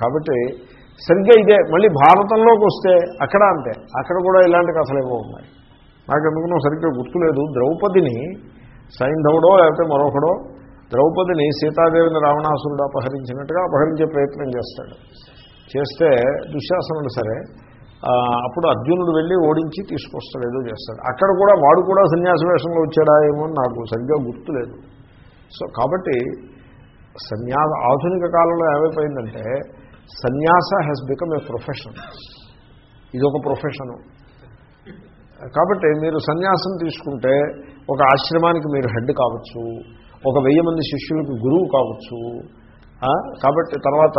కాబట్టి సరిగ్గా ఇదే. మళ్ళీ భారతంలోకి వస్తే అక్కడ అంతే. అక్కడ కూడా ఇలాంటి కథలు ఏవో ఉన్నాయి. నాకు ఎందుకునో సరిగ్గా గుర్తులేదు. ద్రౌపదిని సైంధవుడో లేకపోతే మరొకడో ద్రౌపదిని సీతాదేవిని రావణాసురుడు అపహరించినట్టుగా అపహరించే ప్రయత్నం చేస్తాడు. చేస్తే దుశ్శాసనుడు సరే అప్పుడు అర్జునుడు వెళ్ళి ఓడించి తీసుకొస్తాడు ఏదో చేస్తాడు. అక్కడ కూడా వాడు కూడా సన్యాస వేషంలో వచ్చాడా ఏమో నాకు సరిగ్గా గుర్తులేదు. సో కాబట్టి సన్యాస ఆధునిక కాలంలో ఏమైపోయిందంటే సన్యాస హ్యాస్ బికమ్ ఏ ప్రొఫెషన్ ఇది ఒక ప్రొఫెషను కాబట్టి మీరు సన్యాసం తీసుకుంటే ఒక ఆశ్రమానికి మీరు హెడ్ కావచ్చు ఒక వెయ్యి మంది శిష్యులకు గురువు కావచ్చు కాబట్టి తర్వాత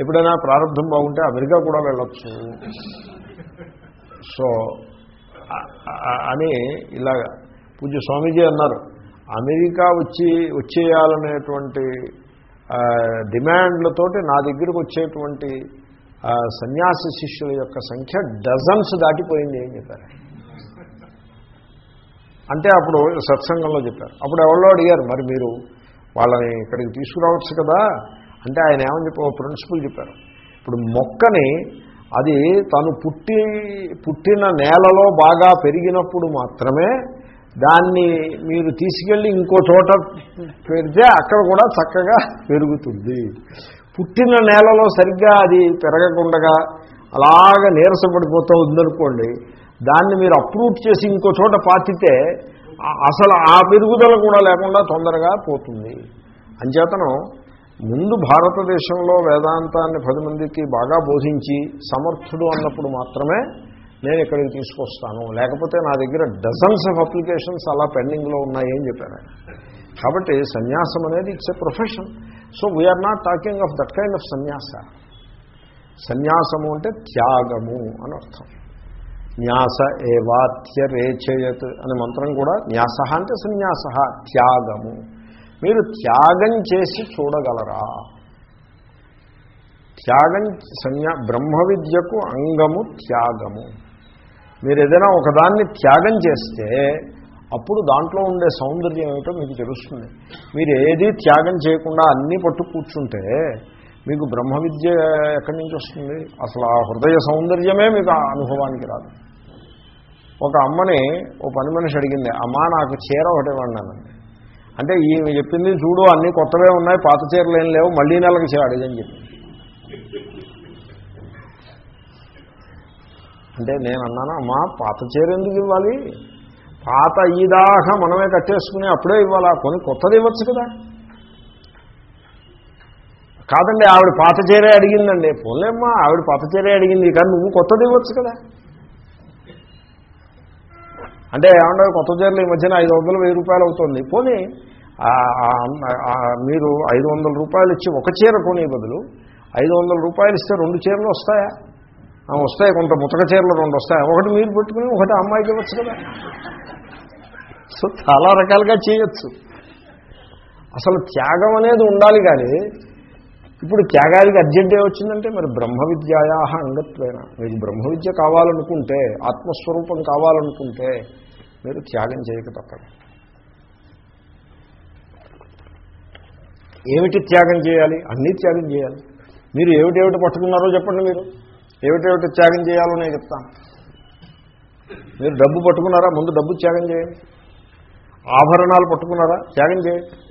ఎప్పుడైనా ప్రారంభం బాగుంటే అమెరికా కూడా వెళ్ళొచ్చు. సో అని ఇలాగా. పూజ్య స్వామీజీ అన్నారు అమెరికా వచ్చి వచ్చేయాలనేటువంటి డిమాండ్లతోటి నా దగ్గరకు వచ్చేటువంటి సన్యాసి శిష్యుల యొక్క సంఖ్య డజన్స్ దాటిపోయింది అని చెప్పారు? అంటే అప్పుడు సత్సంగంలో చెప్పారు. అప్పుడు ఎవరో అడిగారు మరి మీరు వాళ్ళని ఇక్కడికి తీసుకురావచ్చు కదా? అంటే ఆయన ఏమని చెప్పి ప్రిన్సిపల్ చెప్పారు. ఇప్పుడు మొక్కని అది తను పుట్టి పుట్టిన నేలలో బాగా పెరిగినప్పుడు మాత్రమే దాన్ని మీరు తీసుకెళ్ళి ఇంకో చోట పెడితే అక్కడ కూడా చక్కగా పెరుగుతుంది. పుట్టిన నేలలో సరిగ్గా అది పెరగకుండా అలాగ నీరసపడిపోతూ ఉందనుకోండి దాన్ని మీరు అప్రూవ్ చేసి ఇంకో చోట పాతితే అసలు ఆ పెరుగుదల కూడా లేకుండా తొందరగా పోతుంది. అంచేతనం ముందు భారతదేశంలో వేదాంతాన్ని పది మందికి బాగా బోధించి సమర్థుడు అన్నప్పుడు మాత్రమే నేను ఇక్కడికి తీసుకొస్తాను? లేకపోతే నా దగ్గర డజన్స్ ఆఫ్ అప్లికేషన్స్ అలా పెండింగ్లో ఉన్నాయని చెప్పారు. కాబట్టి సన్యాసం అనేది it's a profession so we are not talking of that kind of సన్యాస. సన్యాసము అంటే త్యాగము అని అర్థం. న్యాస ఏవాత్యరేచయత్ అనే మంత్రం కూడా న్యాస అంటే సన్యాస త్యాగము. మీరు త్యాగం చేసి చూడగలరా? త్యాగం సన్యా బ్రహ్మ విద్యకు అంగము త్యాగము. మీరు ఏదైనా ఒకదాన్ని త్యాగం చేస్తే అప్పుడు దాంట్లో ఉండే సౌందర్యం ఏమిటో మీకు తెలుస్తుంది. మీరు ఏది త్యాగం చేయకుండా అన్నీ పట్టు కూర్చుంటే మీకు బ్రహ్మ విద్య ఎక్కడి నుంచి వస్తుంది? అసలు ఆ హృదయ సౌందర్యమే మీకు ఆ అనుభవానికి రాదు. ఒక అమ్మని ఓ పని మనిషి అడిగింది అమ్మా నాకు చీర ఒకటి ఇవ్వండి అంటే ఈమె చెప్పింది చూడు అన్నీ కొత్తవే ఉన్నాయి పాత చీరలు ఏం లేవు మళ్ళీ నెలకి చీర అడిగని చెప్పింది. అంటే నేను అన్నాను అమ్మా పాత చీర ఎందుకు ఇవ్వాలి? పాత ఈదాకా మనమే కట్టేసుకుని అప్పుడే ఇవ్వాలా? కొని కొత్తది ఇవ్వచ్చు కదా. కాదండి ఆవిడ పాత చీరే అడిగిందండి. పోలేమ్మా ఆవిడ పాత చీరే అడిగింది కానీ నువ్వు కొత్తది ఇవ్వచ్చు కదా. అంటే ఏమన్నా కొత్త చీరలు ఈ మధ్యన ఐదు వందలు వెయ్యి రూపాయలు అవుతుంది. పోనీ మీరు ఐదు వందల రూపాయలు ఇచ్చి ఒక చీర కొనే బదులు ఐదు వందల రూపాయలు ఇస్తే రెండు చీరలు వస్తాయా? వస్తాయి కొంత ముతక చీరలు రెండు వస్తాయి. ఒకటి మీరు పెట్టుకుని ఒకటి అమ్మాయికి ఇవ్వచ్చు కదా. సో చాలా రకాలుగా చేయొచ్చు. అసలు త్యాగం అనేది ఉండాలి కానీ ఇప్పుడు త్యాగానికి అర్జెంట్ వచ్చిందంటే మరి బ్రహ్మ విద్యాయా అంగత్వైన. మీకు బ్రహ్మ విద్య కావాలనుకుంటే ఆత్మస్వరూపం కావాలనుకుంటే మీరు త్యాగం చేయక తప్పదు. ఏమిటి త్యాగం చేయాలి? అన్నీ త్యాగం చేయాలి. మీరు ఏమిటేమిటి పట్టుకున్నారో చెప్పండి మీరు. ఏమిటేమిటి త్యాగం చేయాలో నేను చెప్తాను. మీరు డబ్బు పట్టుకున్నారా? ముందు డబ్బు త్యాగం చేయండి. ఆభరణాలు పట్టుకున్నారా? త్యాగం చేయండి.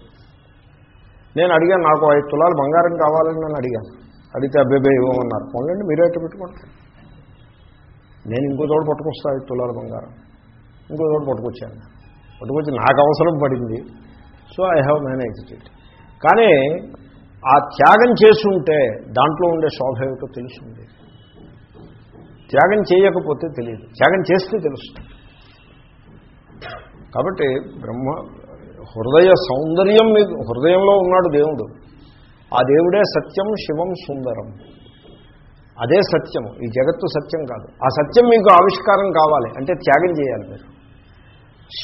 నేను అడిగాను నాకు ఐదు తులాలు బంగారం కావాలని నేను అడిగాను. అడిగితే అబ్బేబే ఇవ్వమన్నారు పొందండి మీరే ఎట్టు పెట్టుకోండి. నేను ఇంకో చోటు పట్టుకొస్తా ఐదు తులాలు బంగారం. ఇంకో చోటు పట్టుకొచ్చాను. పట్టుకొచ్చి నాకు అవసరం పడింది. So I have managed it. కానీ ఆ త్యాగం చేసి ఉంటే దాంట్లో ఉండే శోభ ఏమిటో తెలుస్తుంది త్యాగం చేయకపోతే తెలియదు. త్యాగం చేస్తే తెలుస్తుంది. కాబట్టి బ్రహ్మ హృదయ సౌందర్యం మీకు హృదయంలో ఉన్నాడు దేవుడు. ఆ దేవుడే సత్యం శివం సుందరం. అదే సత్యము. ఈ జగత్తు సత్యం కాదు. ఆ సత్యం మీకు ఆవిష్కారం కావాలి. అంటే త్యాగం చేయాలి మీరు.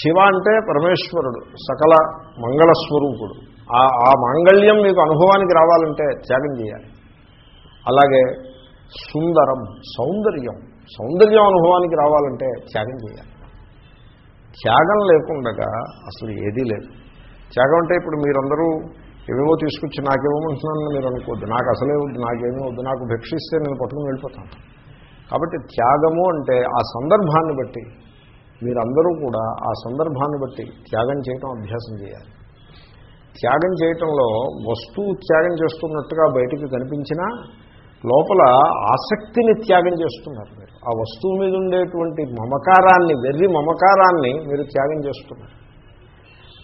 శివ అంటే పరమేశ్వరుడు సకల మంగళస్వరూపుడు ఆ ఆ మాంగళ్యం మీకు అనుభవానికి రావాలంటే త్యాగం చేయాలి. అలాగే సుందరం సౌందర్యం. సౌందర్యం అనుభవానికి రావాలంటే త్యాగం చేయాలి. త్యాగం లేకుండా అసలు ఏదీ లేదు. త్యాగం అంటే ఇప్పుడు మీరందరూ ఏవేవో తీసుకొచ్చి నాకేమోమంటున్నానని మీరు అనుకోవద్దు. నాకు అసలే వద్దు నాకేమీ వద్దు. నాకు భిక్షిస్తే నేను పట్టుకుని వెళ్ళిపోతాను. కాబట్టి త్యాగము అంటే ఆ సందర్భాన్ని బట్టి మీరందరూ కూడా ఆ సందర్భాన్ని బట్టి త్యాగం చేయటం అభ్యాసం చేయాలి. త్యాగం చేయటంలో వస్తువు త్యాగం చేస్తున్నట్టుగా బయటికి కనిపించినా లోపల ఆసక్తిని త్యాగం చేస్తున్నారు మీరు. ఆ వస్తువు మీద ఉండేటువంటి మమకారాన్ని వెర్రి మమకారాన్ని మీరు త్యాగం చేస్తున్నారు.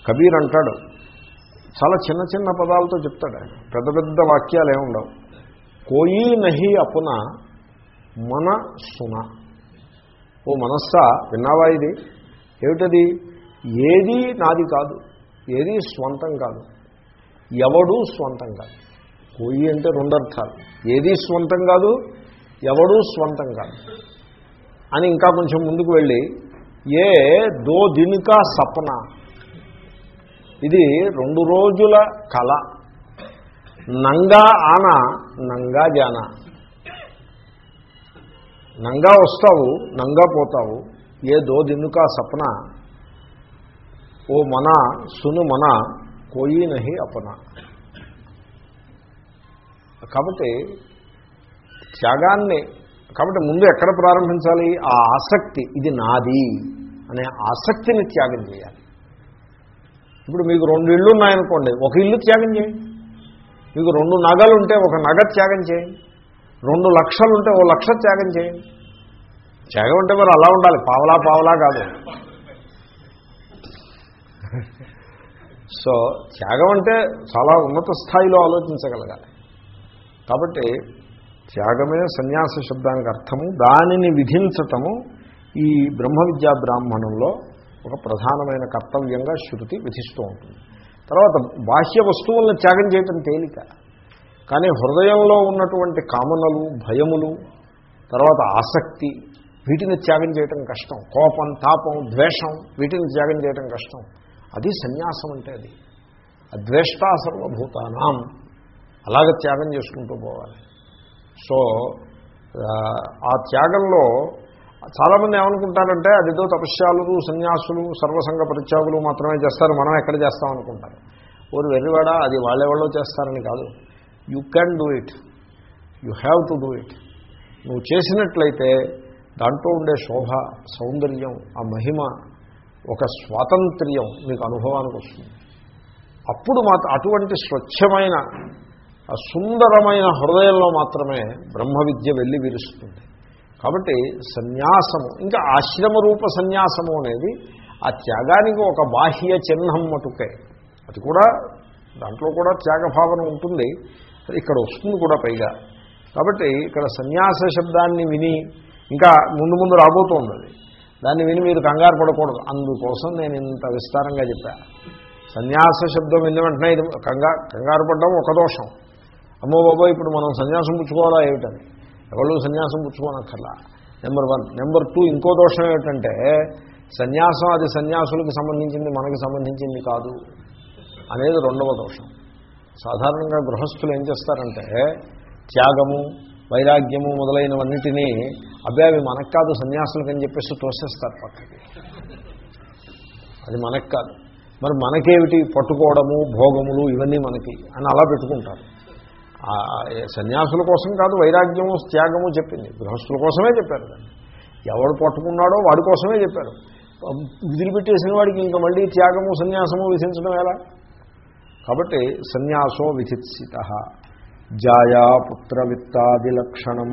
కబీర్ అంటాడు చాలా చిన్న చిన్న పదాలతో చెప్తాడు ఆయన. పెద్ద పెద్ద వాక్యాలు ఏముండవు కోయి నహి అపున మన సున. ఓ మనస్సా విన్నావా ఇది? ఏమిటది? ఏది నాది కాదు. ఏది స్వంతం కాదు. ఎవడూ స్వంతం కాదు. కోయి అంటే రెండు అర్థాలు ఏది స్వంతం కాదు ఎవడూ స్వంతం కాదు. అని ఇంకా కొంచెం ముందుకు వెళ్ళి ఏ దో దినికా సపన. ఇది రెండు రోజుల కళ. నంగా ఆన నంగా జాన. నంగా వస్తావు నంగా పోతావు ఏ దో దినుకా సపన. ఓ మన సును మన కోయి నహి అపన. కాబట్టి త్యాగాన్ని కాబట్టి ముందు ఎక్కడ ప్రారంభించాలి? ఆ ఆసక్తి ఇది నాది అనే ఆసక్తిని త్యాగం చేయాలి. ఇప్పుడు మీకు రెండు ఇళ్ళు ఉన్నాయనుకోండి ఒక ఇల్లు త్యాగం చేయండి. మీకు రెండు నగలు ఉంటే ఒక నగ త్యాగం చేయండి. రెండు లక్షలు ఉంటే ఓ లక్ష త్యాగం చేయండి. త్యాగం అంటే మరి అలా ఉండాలి పావలా పావలా కాదు. సో త్యాగం అంటే చాలా ఉన్నత స్థాయిలో ఆలోచించగలగాలి. కాబట్టి త్యాగమే సన్యాస శబ్దానికి అర్థము దానిని విధించటము ఈ బ్రహ్మ విద్యా బ్రాహ్మణంలో ఒక ప్రధానమైన కర్తవ్యంగా శృతి విధిస్తూ ఉంటుంది. తర్వాత బాహ్య వస్తువులను త్యాగం చేయటం తేలిక. కానీ హృదయంలో ఉన్నటువంటి కామనలు భయములు తర్వాత ఆసక్తి వీటిని త్యాగం చేయటం కష్టం. కోపం తాపం ద్వేషం వీటిని త్యాగం చేయటం కష్టం. అది సన్యాసం అంటే అది. అద్వేష్టా సర్వభూతానాం అలాగ త్యాగం చేసుకుంటూ పోవాలి. సో ఆ త్యాగంలో చాలామంది ఏమనుకుంటారంటే అదిదో తపస్యాలు సన్యాసులు సర్వసంగ పరిత్యాగులు మాత్రమే చేస్తారు మనం ఎక్కడ చేస్తాం అనుకుంటారు. ఓరు వెర్రివాడ అది వాళ్ళెవాళ్ళో చేస్తారని కాదు. You can do it you have to do it నువ్వు చేసినట్లయితే దాంట్లో ఉండే శోభ సౌందర్యం ఆ మహిమ ఒక స్వాతంత్ర్యం నీకు అనుభవానికి వస్తుంది. అప్పుడు మాత్రం అటువంటి స్వచ్ఛమైన సుందరమైన హృదయంలో మాత్రమే బ్రహ్మ విద్య వెళ్ళి విరుస్తుంది. కాబట్టి సన్యాసము ఇంకా ఆశ్రమ రూప సన్యాసము అనేది ఆ త్యాగానికి ఒక బాహ్య చిహ్నం మటుకే. అది కూడా దాంట్లో కూడా త్యాగభావన ఉంటుంది. ఇక్కడ వస్తుంది కూడా పైగా. కాబట్టి ఇక్కడ సన్యాస శబ్దాన్ని విని ఇంకా ముందు ముందు రాబోతుంది దాన్ని విని మీరు కంగారు పడకూడదు. అందుకోసం నేను ఇంత విస్తారంగా చెప్పా. సన్యాస శబ్దం విన్న వెంటనే ఇది కంగా కంగారు పడ్డం ఒక దోషం. అమ్మో బాబా ఇప్పుడు మనం సన్యాసం పుచ్చుకోవాలా ఏమిటని? ఎవరు సన్యాసం పుచ్చుకోనక్కర్లా. నెంబర్ వన్ నెంబర్ టూ ఇంకో దోషం ఏమిటంటే సన్యాసం అది సన్యాసులకు సంబంధించింది మనకి సంబంధించింది కాదు అనేది రెండవ దోషం. సాధారణంగా గృహస్థులు ఏం చేస్తారంటే త్యాగము వైరాగ్యము మొదలైనవన్నిటినీ అబ్బాయి అవి మనకు కాదు సన్యాసులకు అని చెప్పేసి తోసేస్తారు పక్కకి. అది మనకు కాదు. మరి మనకేమిటి? పట్టుకోవడము భోగములు ఇవన్నీ మనకి అని అలా పెట్టుకుంటారు. సన్యాసుల కోసం కాదు వైరాగ్యము త్యాగము చెప్పింది. గృహస్థుల కోసమే చెప్పారు దాన్ని. ఎవడు పట్టుకున్నాడో వాడి కోసమే చెప్పారు. విదిలిపెట్టేసిన వాడికి ఇంకా మళ్ళీ త్యాగము సన్యాసము విధించడం ఎలా? కాబట్టి సన్యాసో విధిత్సిత. జాయా పుత్ర విత్తాది లక్షణం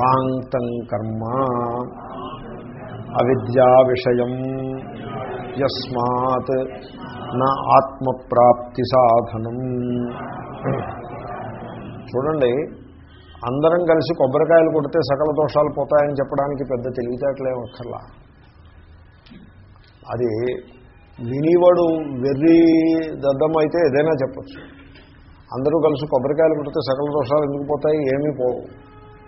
పాంక్తం కర్మ. అవిద్యా విషయం. యస్మాత్ నా ఆత్మప్రాప్తి సాధనం. చూడండి అందరం కలిసి కొబ్బరికాయలు కొడితే సకల దోషాలు పోతాయని చెప్పడానికి పెద్ద తెలివితేటలేం అక్కర్లా. అది వినివాడు వెర్రి దద్దమైతే ఏదైనా చెప్పచ్చు. అందరూ కలిసి కొబ్బరికాయలు కొడితే సకల దోషాలు ఎందుకు పోతాయి? ఏమీ పోవు.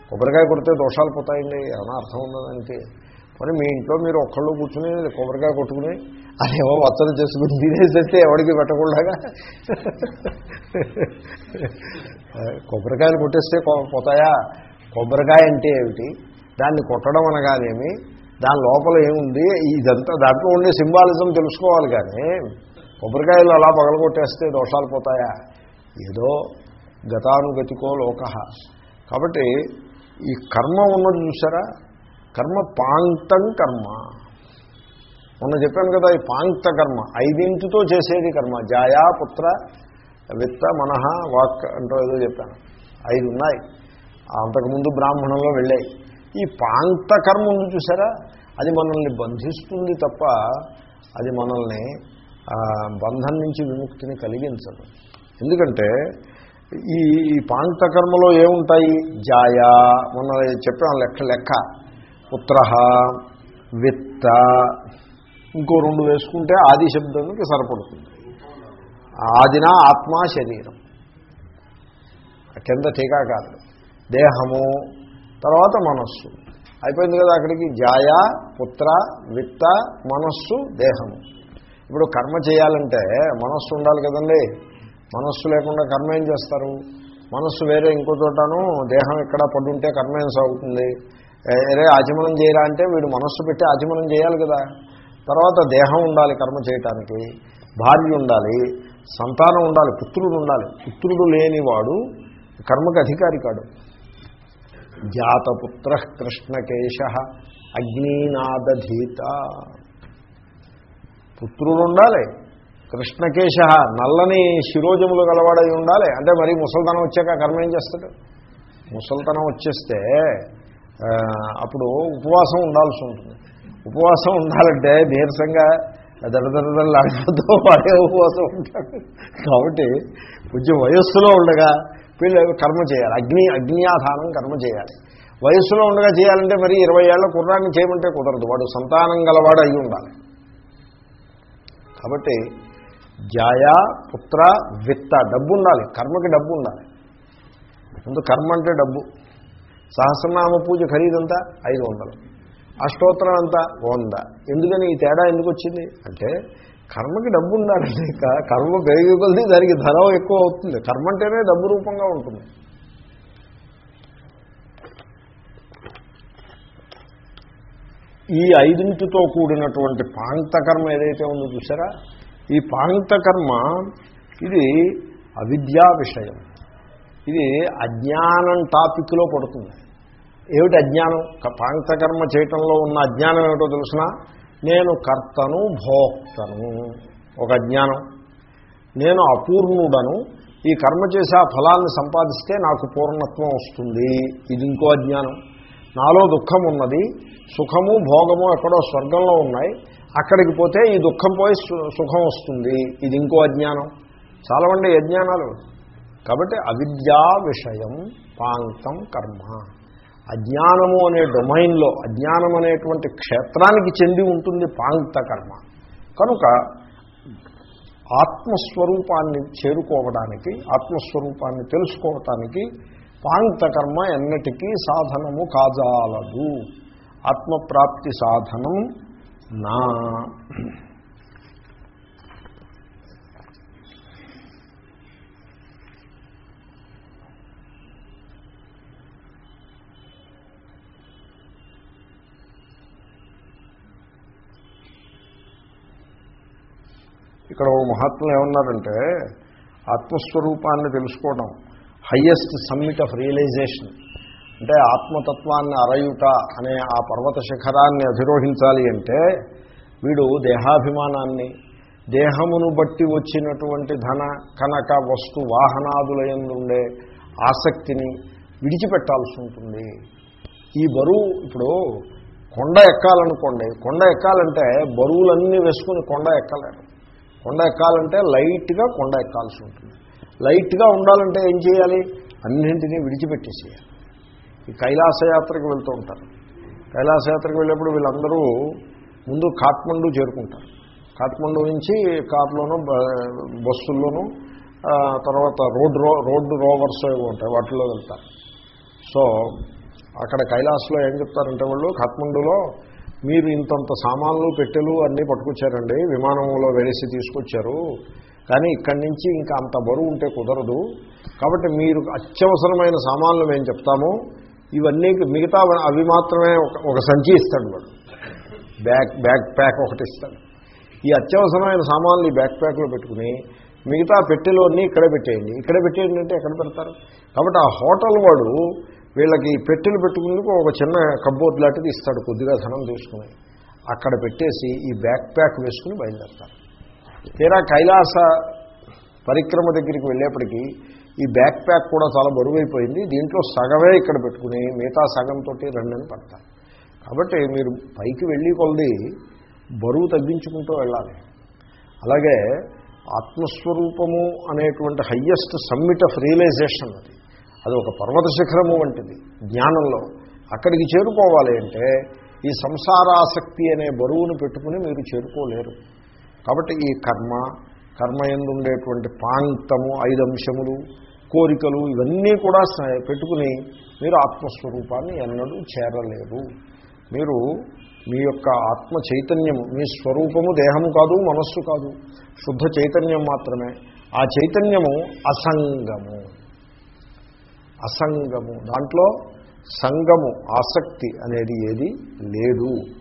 కొబ్బరికాయ కొడితే దోషాలు పోతాయండి ఏమైనా అర్థం ఉందా దానికి మరి మీ ఇంట్లో మీరు ఒక్కళ్ళు కూర్చుని కొబ్బరికాయ కొట్టుకుని అదేమో వత్తలు చేసుకుని తినేసేస్తే ఎవరికి పెట్టకుండా కొబ్బరికాయలు కొట్టేస్తే పోతాయా? కొబ్బరికాయ అంటే ఏమిటి? దాన్ని కొట్టడం అనగానేమి? దాని లోపల ఏముంది? ఇదంతా దాంట్లో ఉండే సింబాలిజం తెలుసుకోవాలి కానీ కొబ్బరికాయలు అలా పగలగొట్టేస్తే దోషాలు పోతాయా? ఏదో గతానుగతికో లోక. కాబట్టి ఈ కర్మ ఉన్నది చూసారా కర్మ పాంక్తం కర్మ. మొన్న చెప్పాను కదా ఈ పాంక్త కర్మ. ఐదింటితో చేసేది కర్మ. జాయా పుత్ర విత్త మనహ వాక్ అంటూ ఏదో చెప్పాను. ఐదు ఉన్నాయి అంతకుముందు బ్రాహ్మణంలో వెళ్ళాయి. ఈ పాంక్త కర్మ ఉంది చూసారా? అది మనల్ని బంధిస్తుంది తప్ప అది మనల్ని బంధం నుంచి విముక్తిని కలిగించదు. ఎందుకంటే ఈ ఈ పాంక్త కర్మలో ఏముంటాయి? జాయా. మొన్న చెప్పాం లెక్క లెక్క. పుత్ర విత్త. ఇంకో రెండు వేసుకుంటే ఆది శబ్దానికి సరిపడుతుంది. ఆదిన ఆత్మ శరీరం. కింద టీకా కాదు. దేహము తర్వాత మనస్సు. అయిపోయింది కదా అక్కడికి. జాయ పుత్ర విత్త మనస్సు దేహము. ఇప్పుడు కర్మ చేయాలంటే మనస్సు ఉండాలి కదండి. మనస్సు లేకుండా కర్మ ఏం చేస్తారు? మనస్సు వేరే ఇంకో చోటను దేహం ఇక్కడ పడుంటే కర్మ ఏం సాగుతుంది? వేరే ఆచమనం చేయరా అంటే వీడు మనస్సు పెట్టి ఆచమనం చేయాలి కదా. తర్వాత దేహం ఉండాలి కర్మ చేయటానికి భార్య ఉండాలి సంతానం ఉండాలి పుత్రుడు ఉండాలి. పుత్రుడు లేనివాడు కర్మకు అధికారి కాడు. జాతపుత్ర కృష్ణకేశ అగ్నినాదధీత. పుత్రుడు ఉండాలి కృష్ణకేశ నల్లని శిరోజములు గలవాడై ఉండాలి. అంటే మరి ముసల్తనం వచ్చాక కర్మ ఏం చేస్తాడు? ముసల్తనం వచ్చేస్తే అప్పుడు ఉపవాసం ఉండాల్సి ఉంటుంది. ఉపవాసం ఉండాలంటే నీరసంగా దడదడలాడిపోతూ వాడే ఉపవాసం ఉంటాడు. కాబట్టి కొంచెం వయస్సులో ఉండగా వీళ్ళు కర్మ చేయాలి. అగ్ని అగ్నియాధానం కర్మ చేయాలి. వయస్సులో ఉండగా చేయాలంటే మరి ఇరవై ఏళ్ళ కుర్రాన్ని చేయమంటే కుదరదు. వాడు సంతానం గలవాడు అయి ఉండాలి. కాబట్టి జాయ పుత్ర విత్త డబ్బు ఉండాలి. కర్మకి డబ్బు ఉండాలి. ముందు కర్మ అంటే డబ్బు. సహస్రనామ పూజ ఖరీదంతా ఐదు వందలు. అష్టోత్తరం అంతా వంద. ఎందుకని ఈ తేడా ఎందుకు వచ్చింది? అంటే కర్మకి డబ్బు ఉండాలండి కర్మ పెరిగి కొద్దీ దానికి ధర ఎక్కువ అవుతుంది. కర్మ అంటేనే డబ్బు రూపంగా ఉంటుంది. ఈ ఐదింటితో కూడినటువంటి పాంక్త కర్మ ఏదైతే ఉందో చూసారా ఈ పాంతకర్మ ఇది అవిద్యా విషయం. ఇది అజ్ఞానం టాపిక్లో పడుతుంది. ఏమిటి అజ్ఞానం? క- కర్మ చేయటంలో ఉన్న అజ్ఞానం ఏమిటో తెలుసిన? నేను కర్తను భోక్తను. ఒక అజ్ఞానం. నేను అపూర్ణుడను. ఈ కర్మ చేసి ఆ ఫలాన్ని సంపాదిస్తే నాకు పూర్ణత్వం వస్తుంది. ఇది ఇంకో అజ్ఞానం. నాలో దుఃఖం ఉన్నది. సుఖము భోగము ఎక్కడో స్వర్గంలో ఉన్నాయి. అక్కడికి పోతే ఈ దుఃఖం పోయి సు- సుఖం వస్తుంది. ఇది ఇంకో అజ్ఞానం. చాలా మంది అజ్ఞానాలు కాబట్టి అవిద్యా విషయం పాంతం కర్మ. అజ్ఞానము అనే డొమైన్లో అజ్ఞానం అనేటువంటి క్షేత్రానికి చెంది ఉంటుంది పాంక్త కర్మ. కనుక ఆత్మస్వరూపాన్ని చేరుకోవడానికి ఆత్మస్వరూపాన్ని తెలుసుకోవటానికి పాంక్త కర్మ ఎన్నటికీ సాధనము కాజాలదు. ఆత్మప్రాప్తి సాధనం నా. ఇక్కడ ఓ మహాత్ములు ఏమన్నారంటే ఆత్మస్వరూపాన్ని తెలుసుకోవడం హయ్యెస్ట్ సమ్మిట్ ఆఫ్ రియలైజేషన్ అంటే ఆత్మతత్వాన్ని అరయుట అనే ఆ పర్వత శిఖరాన్ని అధిరోహించాలి అంటే వీడు దేహాభిమానాన్ని దేహమును బట్టి వచ్చినటువంటి ధన కనక వస్తు వాహనాదులయందుండే ఆసక్తిని విడిచిపెట్టాల్సి ఉంటుంది. ఈ బరువు ఇప్పుడు కొండ ఎక్కాలనుకోండి కొండ ఎక్కాలంటే బరువులన్నీ వేసుకుని కొండ ఎక్కలేరు. కొండ ఎక్కాలంటే లైట్గా కొండ ఎక్కాల్సి ఉంటుంది. లైట్గా ఉండాలంటే ఏం చేయాలి? అన్నింటినీ విడిచిపెట్టేసేయాలి. ఈ కైలాసయాత్రకు వెళ్తూ ఉంటారు. కైలాసయాత్రకు వెళ్ళేప్పుడు వీళ్ళందరూ ముందు కాట్మండు చేరుకుంటారు. కాట్మండు నుంచి కార్లోనూ బ- బస్సుల్లోనూ తర్వాత రోడ్ రో రోడ్డు రోవర్స్ ఏవో ఉంటాయి వాటిలో వెళ్తారు. సో అక్కడ కైలాస్లో ఏం చెప్తారంటే వాళ్ళు కాట్మండులో మీరు ఇంతంత సామాన్లు పెట్టెలు అన్నీ పట్టుకొచ్చారండి విమానంలో వెలిసి తీసుకొచ్చారు. కానీ ఇక్కడి నుంచి ఇంకా అంత బరువు ఉంటే కుదరదు. కాబట్టి మీరు అత్యవసరమైన సామాన్లు మేము చెప్తాము. ఇవన్నీ మిగతా అవి మాత్రమే ఒక ఒక సంచి ఇస్తాడు వాడు. బ్యాక్ బ్యాక్ ప్యాక్ ఒకటి ఇస్తాడు. ఈ అత్యవసరమైన సామాన్లు ఈ బ్యాక్ ప్యాక్లో పెట్టుకుని మిగతా పెట్టెలు అన్నీ ఇక్కడే పెట్టేయండి. ఇక్కడే పెట్టేయండి అంటే ఎక్కడ పెడతారు? కాబట్టి ఆ హోటల్ వాడు వీళ్ళకి పెట్టెలు పెట్టుకుందుకు ఒక చిన్న కబ్బోర్డ్ లాంటిది ఇస్తాడు కొద్దిగా ధనం తీసుకుని. అక్కడ పెట్టేసి ఈ బ్యాక్ ప్యాక్ వేసుకుని బయలుదేరతారు. తీరా కైలాస పరిక్రమ దగ్గరికి వెళ్ళేప్పటికీ ఈ బ్యాక్ ప్యాక్ కూడా చాలా బరువైపోయింది. దీంట్లో సగమే ఇక్కడ పెట్టుకుని మిగతా సగంతో రెండని పడతారు. కాబట్టి మీరు పైకి వెళ్ళి కొలది బరువు తగ్గించుకుంటూ వెళ్ళాలి. అలాగే ఆత్మస్వరూపము అనేటువంటి హయ్యెస్ట్ సమ్మిట్ ఆఫ్ రియలైజేషన్ అది. అది ఒక పర్వత శిఖరము వంటిది జ్ఞానంలో. అక్కడికి చేరుకోవాలి అంటే ఈ సంసారాసక్తి అనే బరువును పెట్టుకుని మీరు చేరుకోలేరు. కాబట్టి ఈ కర్మ కర్మ ఉండేటువంటి పాంతము ఐదు అంశములు కోరికలు ఇవన్నీ కూడా పెట్టుకుని మీరు ఆత్మస్వరూపాన్ని ఎన్నడూ చేరలేరు. మీరు మీ యొక్క ఆత్మ చైతన్యము మీ స్వరూపము దేహము కాదు మనస్సు కాదు శుద్ధ చైతన్యం మాత్రమే. ఆ చైతన్యము అసంగము. అసంగము. దాంట్లో సంగము ఆసక్తి అనేది ఏది లేదు.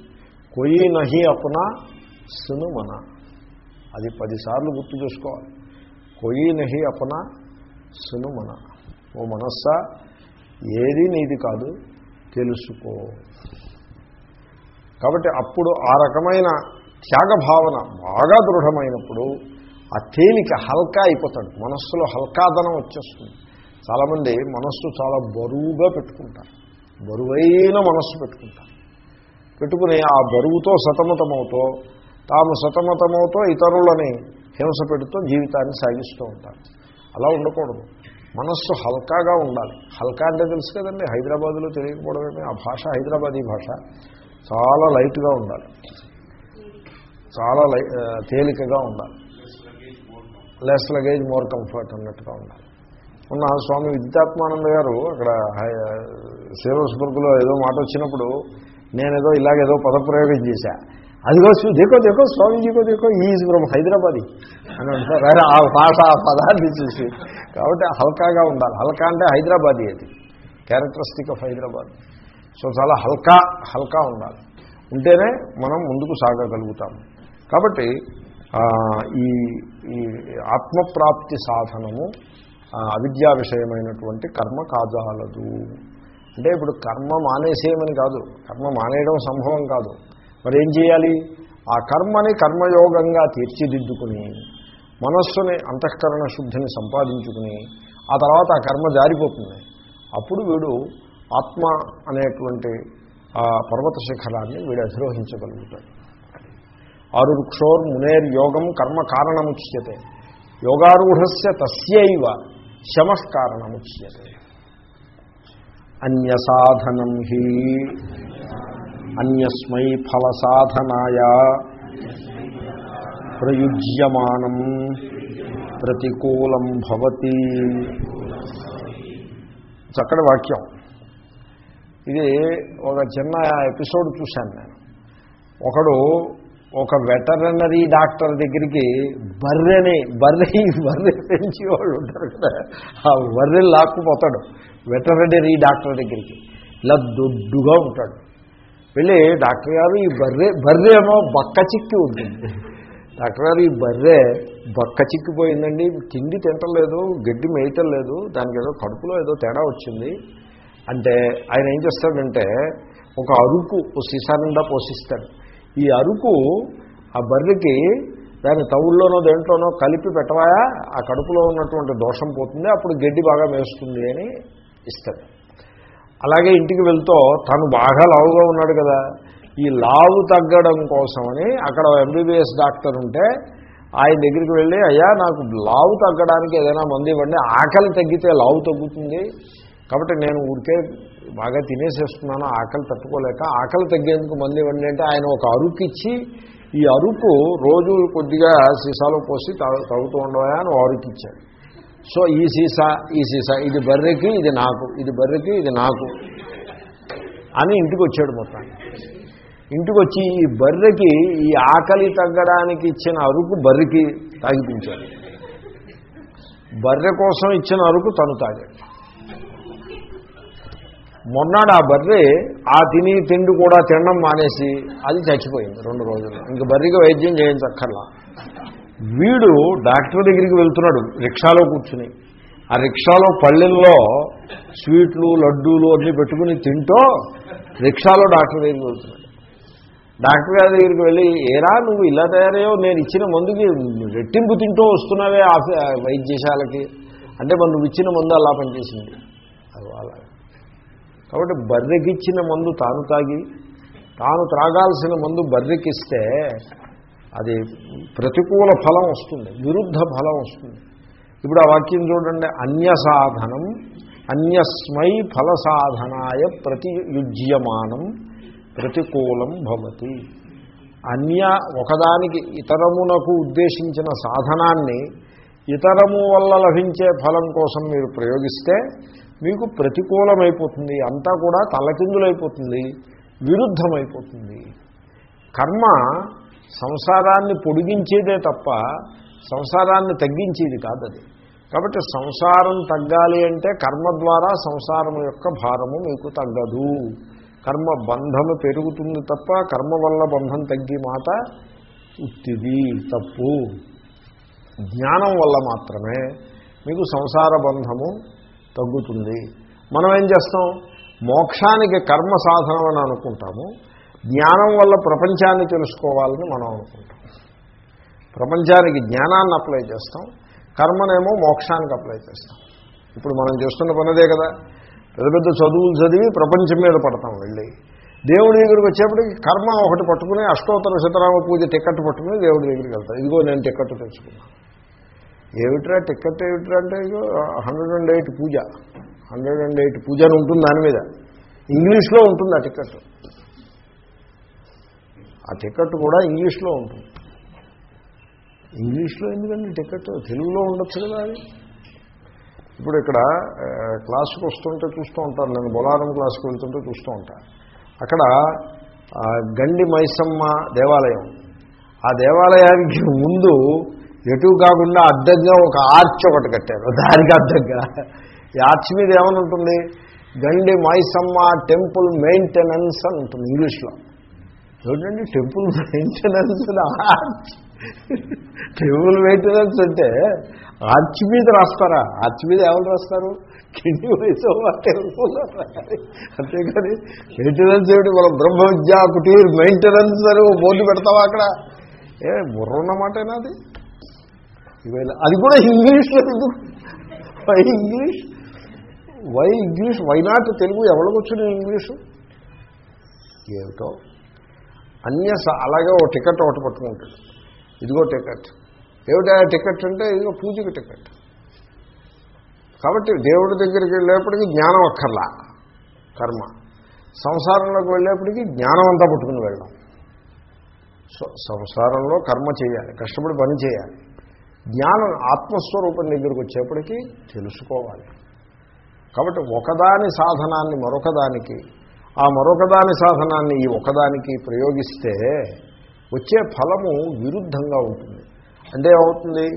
కొయి నహి అపున సునుమన. అది పదిసార్లు గుర్తు చేసుకోవాలి. కొయి నహి అపన సునుమన. ఓ మనస్సా ఏది నీది కాదు తెలుసుకో. కాబట్టి అప్పుడు ఆ రకమైన త్యాగ భావన బాగా దృఢమైనప్పుడు ఆ తేలిక హల్కా అయిపోతాడు. మనస్సులో హల్కాదనం వచ్చేస్తుంది. చాలామంది మనస్సు చాలా బరువుగా పెట్టుకుంటారు. బరువైన మనస్సు పెట్టుకుంటారు. పెట్టుకుని ఆ బరువుతో సతమతమవుతూ తాము సతమతమవుతూ ఇతరులని హింస పెడుతూ జీవితాన్ని సాగిస్తూ ఉంటారు. అలా ఉండకూడదు. మనస్సు హల్కాగా ఉండాలి. హల్కా అంటే తెలుసు కదండి హైదరాబాదులో తెలియకపోవడమే ఆ భాష హైదరాబాదీ భాష. చాలా లైట్గా ఉండాలి. చాలా తేలికగా ఉండాలి. లెస్ లగేజ్ మోర్ కంఫర్ట్ అన్నట్టుగా ఉండాలి. ఉన్న స్వామి విద్యాత్మానంద గారు అక్కడ సేవస్బర్గ్లో ఏదో మాట వచ్చినప్పుడు నేనేదో ఇలాగేదో పదప్రయోగం చేశా. అదిగో దేకో దేకో స్వామీజీకో దేకో ఈజ్ ఫ్రమ్ హైదరాబాద్ అని అంటారు ఆ భాష ఆ పదాన్ని చూసి. కాబట్టి హల్కాగా ఉండాలి. హల్కా అంటే హైదరాబాద్ అది. Characteristic of Hyderabad. సో చాలా హల్కా హల్కా ఉండాలి. ఉంటేనే మనం ముందుకు సాగగలుగుతాం. కాబట్టి ఈ ఈ ఆత్మప్రాప్తి సాధనము అవిద్యా విషయమైనటువంటి కర్మ కాజాలదు. అంటే ఇప్పుడు కర్మ మానేసేయమని కాదు కర్మ మానేయడం సంభవం కాదు. మరి ఏం చేయాలి? ఆ కర్మని కర్మయోగంగా తీర్చిదిద్దుకుని మనస్సుని అంతఃకరణ శుద్ధిని సంపాదించుకుని ఆ తర్వాత ఆ కర్మ జారిపోతుంది. అప్పుడు వీడు ఆత్మ అనేటువంటి ఆ పర్వత శిఖరాన్ని వీడు అధిరోహించగలుగుతాడు. ఆరు వృక్షోర్ మునేర్ యోగం కర్మ కారణముచ్యతే. యోగారూఢస్య తస్యైవ. శమస్కారణముచ్యతే అన్యసాధనం హి. అన్యస్మై ఫలసాధనాయ. ప్రయుజ్యమానం ప్రతికూలం భవతి. చక్కటి వాక్యం. ఇది ఒక చిన్న ఎపిసోడ్ చూశాను నేను. ఒకడు ఒక వెటరనరీ డాక్టర్ దగ్గరికి బర్రెని బర్రె బర్రె పెంచి వాళ్ళు ఉంటారు కదా ఆ బర్రె లాక్కుపోతాడు వెటరనరీ డాక్టర్ దగ్గరికి. ఇలా దొడ్డుగా ఉంటాడు. వెళ్ళి డాక్టర్ గారు ఈ బర్రె బర్రె ఏమో బక్క చిక్కి ఉంటుంది డాక్టర్ గారు ఈ బర్రె బక్క చిక్కిపోయిందండి తిండి తింటలేదు గడ్డి మేయటం లేదు దానికి ఏదో కడుపులో ఏదో తేడా వచ్చింది. అంటే ఆయన ఏం చేస్తాడంటే ఒక అరుకు సీసా నిండా పోషిస్తాడు ఈ అరుకు ఆ బర్రెకి దాని తవుల్లోనో దేంట్లోనో కలిపి పెట్టవాయా? ఆ కడుపులో ఉన్నటువంటి దోషం పోతుంది అప్పుడు గడ్డి బాగా మేస్తుంది అని ఇస్తాడు అలాగే ఇంటికి వెళ్తూ తను బాగా లావుగా ఉన్నాడు కదా ఈ లావు తగ్గడం కోసమని అక్కడ ఎంబీబీఎస్ డాక్టర్ ఉంటే ఆయన దగ్గరికి వెళ్ళి అయ్యా నాకు లావు తగ్గడానికి ఏదైనా మంది ఇవ్వండి ఆకలి తగ్గితే లావు తగ్గుతుంది కాబట్టి నేను ఊరికే బాగా తినేసేస్తున్నాను ఆకలి తట్టుకోలేక ఆకలి తగ్గేందుకు మళ్ళీ ఇవ్వండి అంటే ఆయన ఒక అరుకు ఇచ్చి ఈ అరుకు రోజు కొద్దిగా సీసాలో పోసి తాగు తాగుతూ ఉండవా అని ఓ అరుకు ఇచ్చాడు. సో ఈ సీసా ఈ సీసా ఇది బర్రెకి ఇది నాకు ఇది బర్రెకి ఇది నాకు అని ఇంటికి వచ్చాడు మొత్తాన్ని ఇంటికి వచ్చి ఈ బర్రెకి ఈ ఆకలి తగ్గడానికి ఇచ్చిన అరుకు బర్రెకి తాగిపించాడు. బర్రె కోసం ఇచ్చిన అరుకు తను తాగాడు. మొన్నాడు ఆ బర్రె ఆ తిని తిండి కూడా తినడం మానేసి అది చచ్చిపోయింది రెండు రోజులు. ఇంక బర్రెకి వైద్యం చేయించక్కర్లా. వీడు డాక్టర్ దగ్గరికి వెళ్తున్నాడు రిక్షాలో కూర్చుని. ఆ రిక్షాలో పళ్ళెల్లో స్వీట్లు లడ్డూలు అన్నీ పెట్టుకుని తింటూ రిక్షాలో డాక్టర్ దగ్గరికి వెళ్తున్నాడు. డాక్టర్ గారి దగ్గరికి వెళ్ళి ఏరా నువ్వు ఇలా తయారయ్యో నేను ఇచ్చిన మందుకి రెట్టింపు తింటూ వస్తున్నావే ఆఫీ వైద్యశాలకి. అంటే మరి నువ్వు ఇచ్చిన మందు అలా పనిచేసింది. అది అలా కాబట్టి బర్రెకిచ్చిన మందు తాను తాగి తాను త్రాగాల్సిన మందు బర్రెకిస్తే అది ప్రతికూల ఫలం వస్తుంది విరుద్ధ ఫలం వస్తుంది. ఇప్పుడు ఆ వాక్యం చూడండి అన్య సాధనం అన్యస్మై ఫల సాధనాయ ప్రతియుజ్యమానం ప్రతికూలం భవతి. అన్య ఒకదానికి ఇతరమునకు ఉద్దేశించిన సాధనాన్ని ఇతరము వల్ల లభించే ఫలం కోసం మీరు ప్రయోగిస్తే మీకు ప్రతికూలమైపోతుంది అంతా కూడా తలకిందులైపోతుంది విరుద్ధమైపోతుంది. కర్మ సంసారాన్ని పొడిగించేదే తప్ప సంసారాన్ని తగ్గించేది కాదు అది కాబట్టి సంసారం తగ్గాలి అంటే కర్మ ద్వారా సంసారం యొక్క భారము మీకు తగ్గదు. కర్మ బంధము పెరుగుతుంది తప్ప కర్మ వల్ల బంధం తగ్గి మాట ఉత్తిది తప్పు. జ్ఞానం వల్ల మాత్రమే మీకు సంసార బంధము తగ్గుతుంది. మనం ఏం చేస్తాం? మోక్షానికి కర్మ సాధనం అని అనుకుంటాము. జ్ఞానం వల్ల ప్రపంచాన్ని తెలుసుకోవాలని మనం అనుకుంటాం. ప్రపంచానికి జ్ఞానాన్ని అప్లై చేస్తాం. కర్మనేమో మోక్షానికి అప్లై చేస్తాం. ఇప్పుడు మనం చేస్తున్న పనిదే కదా. పెద్ద పెద్ద చదువులు చదివి ప్రపంచం మీద పడతాం వెళ్ళి. దేవుడి దగ్గరికి వచ్చేప్పటికి కర్మ ఒకటి పట్టుకుని అష్టోత్తర శతరామ పూజ టికెట్ పట్టుకుని దేవుడి దగ్గరికి వెళ్తాం. ఇదిగో నేను టికెట్ తెచ్చుకున్నాను ఏమిట్రా టిక్కెట్ ఏమిట్రా అంటే హండ్రెడ్ అండ్ ఎయిట్ పూజ. హండ్రెడ్ అండ్ ఎయిట్ పూజ అని ఉంటుంది దాని మీద. ఇంగ్లీష్లో ఉంటుంది ఆ టికెట్ ఆ టికెట్ కూడా ఇంగ్లీష్లో ఉంటుంది. ఇంగ్లీష్లో ఎందుకండి టికెట్ తెలుగులో ఉండొచ్చు కదా అది. ఇప్పుడు ఇక్కడ క్లాసుకు వస్తుంటే చూస్తూ ఉంటాను నేను బొలారం క్లాసుకు వెళ్తుంటే చూస్తూ ఉంటాను అక్కడ గండి మైసమ్మ దేవాలయం. ఆ దేవాలయానికి ముందు ఎటు కాకుండా అడ్డంగా ఒక ఆర్చ్ ఒకటి కట్టారు. దానికి అడ్డంగా ఈ ఆర్చ్ మీద ఏమని ఉంటుంది? గండి మైసమ్మ టెంపుల్ మెయింటెనెన్స్ అని ఉంటుంది ఇంగ్లీష్లో. చూడండి temple maintenance arch. Temple maintenance అంటే ఆర్చ్ మీద రాస్తారా? ఆర్చ్ మీద ఎవరు రాస్తారు? కింది వయసు టెంపుల్ అంతేకాని మెయింటెనెన్స్ ఏమిటి? మనం బ్రహ్మ విద్యా కుటీర్ మెయింటెనెన్స్ అని బోర్డు పెడతావా అక్కడ? ఏ బుర్ర ఉన్నమాట అది? ఇవాళ అది కూడా ఇంగ్లీష్లో ఎందుకు? Why English? Why English? Why not? Telugu ఎవరికి వచ్చిన ఇంగ్లీషు? ఏమిటో? అన్య స- అలాగే ఓ టికెట్ ఒకటి పట్టుకుంటాడు ఇదిగో టికెట్. ఏమిటా టికెట్ అంటే? ఇదిగో పూజకి టికెట్. కాబట్టి దేవుడి దగ్గరికి వెళ్ళేప్పటికీ జ్ఞానం అక్కర్లా. కర్మ. సంసారంలోకి వెళ్ళేప్పటికీ జ్ఞానం అంతా పట్టుకుని వెళ్ళడం. సో సంసారంలో కర్మ చేయాలి. కష్టపడి పని చేయాలి. జ్ఞానం ఆత్మస్వరూపం దగ్గరికి వచ్చేప్పటికీ తెలుసుకోవాలి. కాబట్టి ఒకదాని సాధనాన్ని మరొకదానికి ఆ మరొకదాని సాధనాన్ని ఈ ఒకదానికి ప్రయోగిస్తే వచ్చే ఫలము విరుద్ధంగా ఉంటుంది. అంటే ఏమవుతుంది?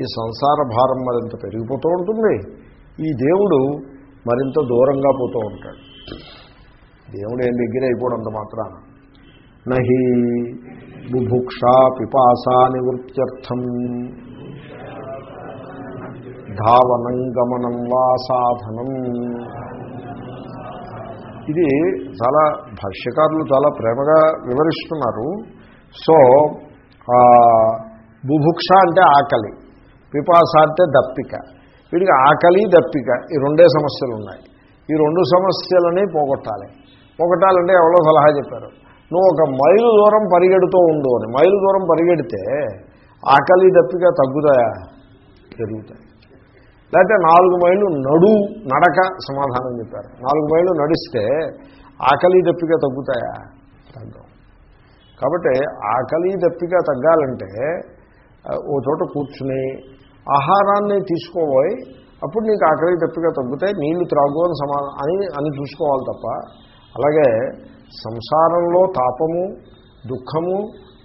ఈ సంసార భారం మరింత పెరిగిపోతూ ఉంటుంది. ఈ దేవుడు మరింత దూరంగా పోతూ ఉంటాడు. దేవుడు ఏం దగ్గర అయిపోవడంత మాత్రాన. నహి బుభుక్ష పిపాసా నివృత్త్యర్థం. ధావనం గమనం వా సాధనం. ఇది చాలా భాష్యకారులు చాలా ప్రేమగా వివరిస్తున్నారు. సో బుభుక్ష అంటే ఆకలి పిపాస అంటే దప్పిక. వీడికి ఆకలి దప్పిక ఈ రెండే సమస్యలు ఉన్నాయి. ఈ రెండు సమస్యలని పోగొట్టాలి. పోగొట్టాలంటే ఎవరో సలహా చెప్పారు. నువ్వు ఒక మైలు దూరం పరిగెడుతూ ఉండు అని. మైలు దూరం పరిగెడితే ఆకలి దప్పిక తగ్గుతాయా? పెరుగుతాయి. లేకపోతే నాలుగు మైళ్ళు నడు నడక సమాధానం చెప్పారు. నాలుగు మైళ్ళు నడిస్తే ఆకలి దప్పిక తగ్గుతాయా? తగ్గవు. కాబట్టి ఆకలి దప్పిక తగ్గాలంటే ఓ చోట కూర్చుని ఆహారాన్ని తీసుకోబోయి అప్పుడు నీకు ఆకలి దప్పిక తగ్గుతాయి నీళ్ళు త్రాగు అని సమాధానం అని అని చూసుకోవాలి తప్ప అలాగే సంసారంలో తాపము దుఃఖము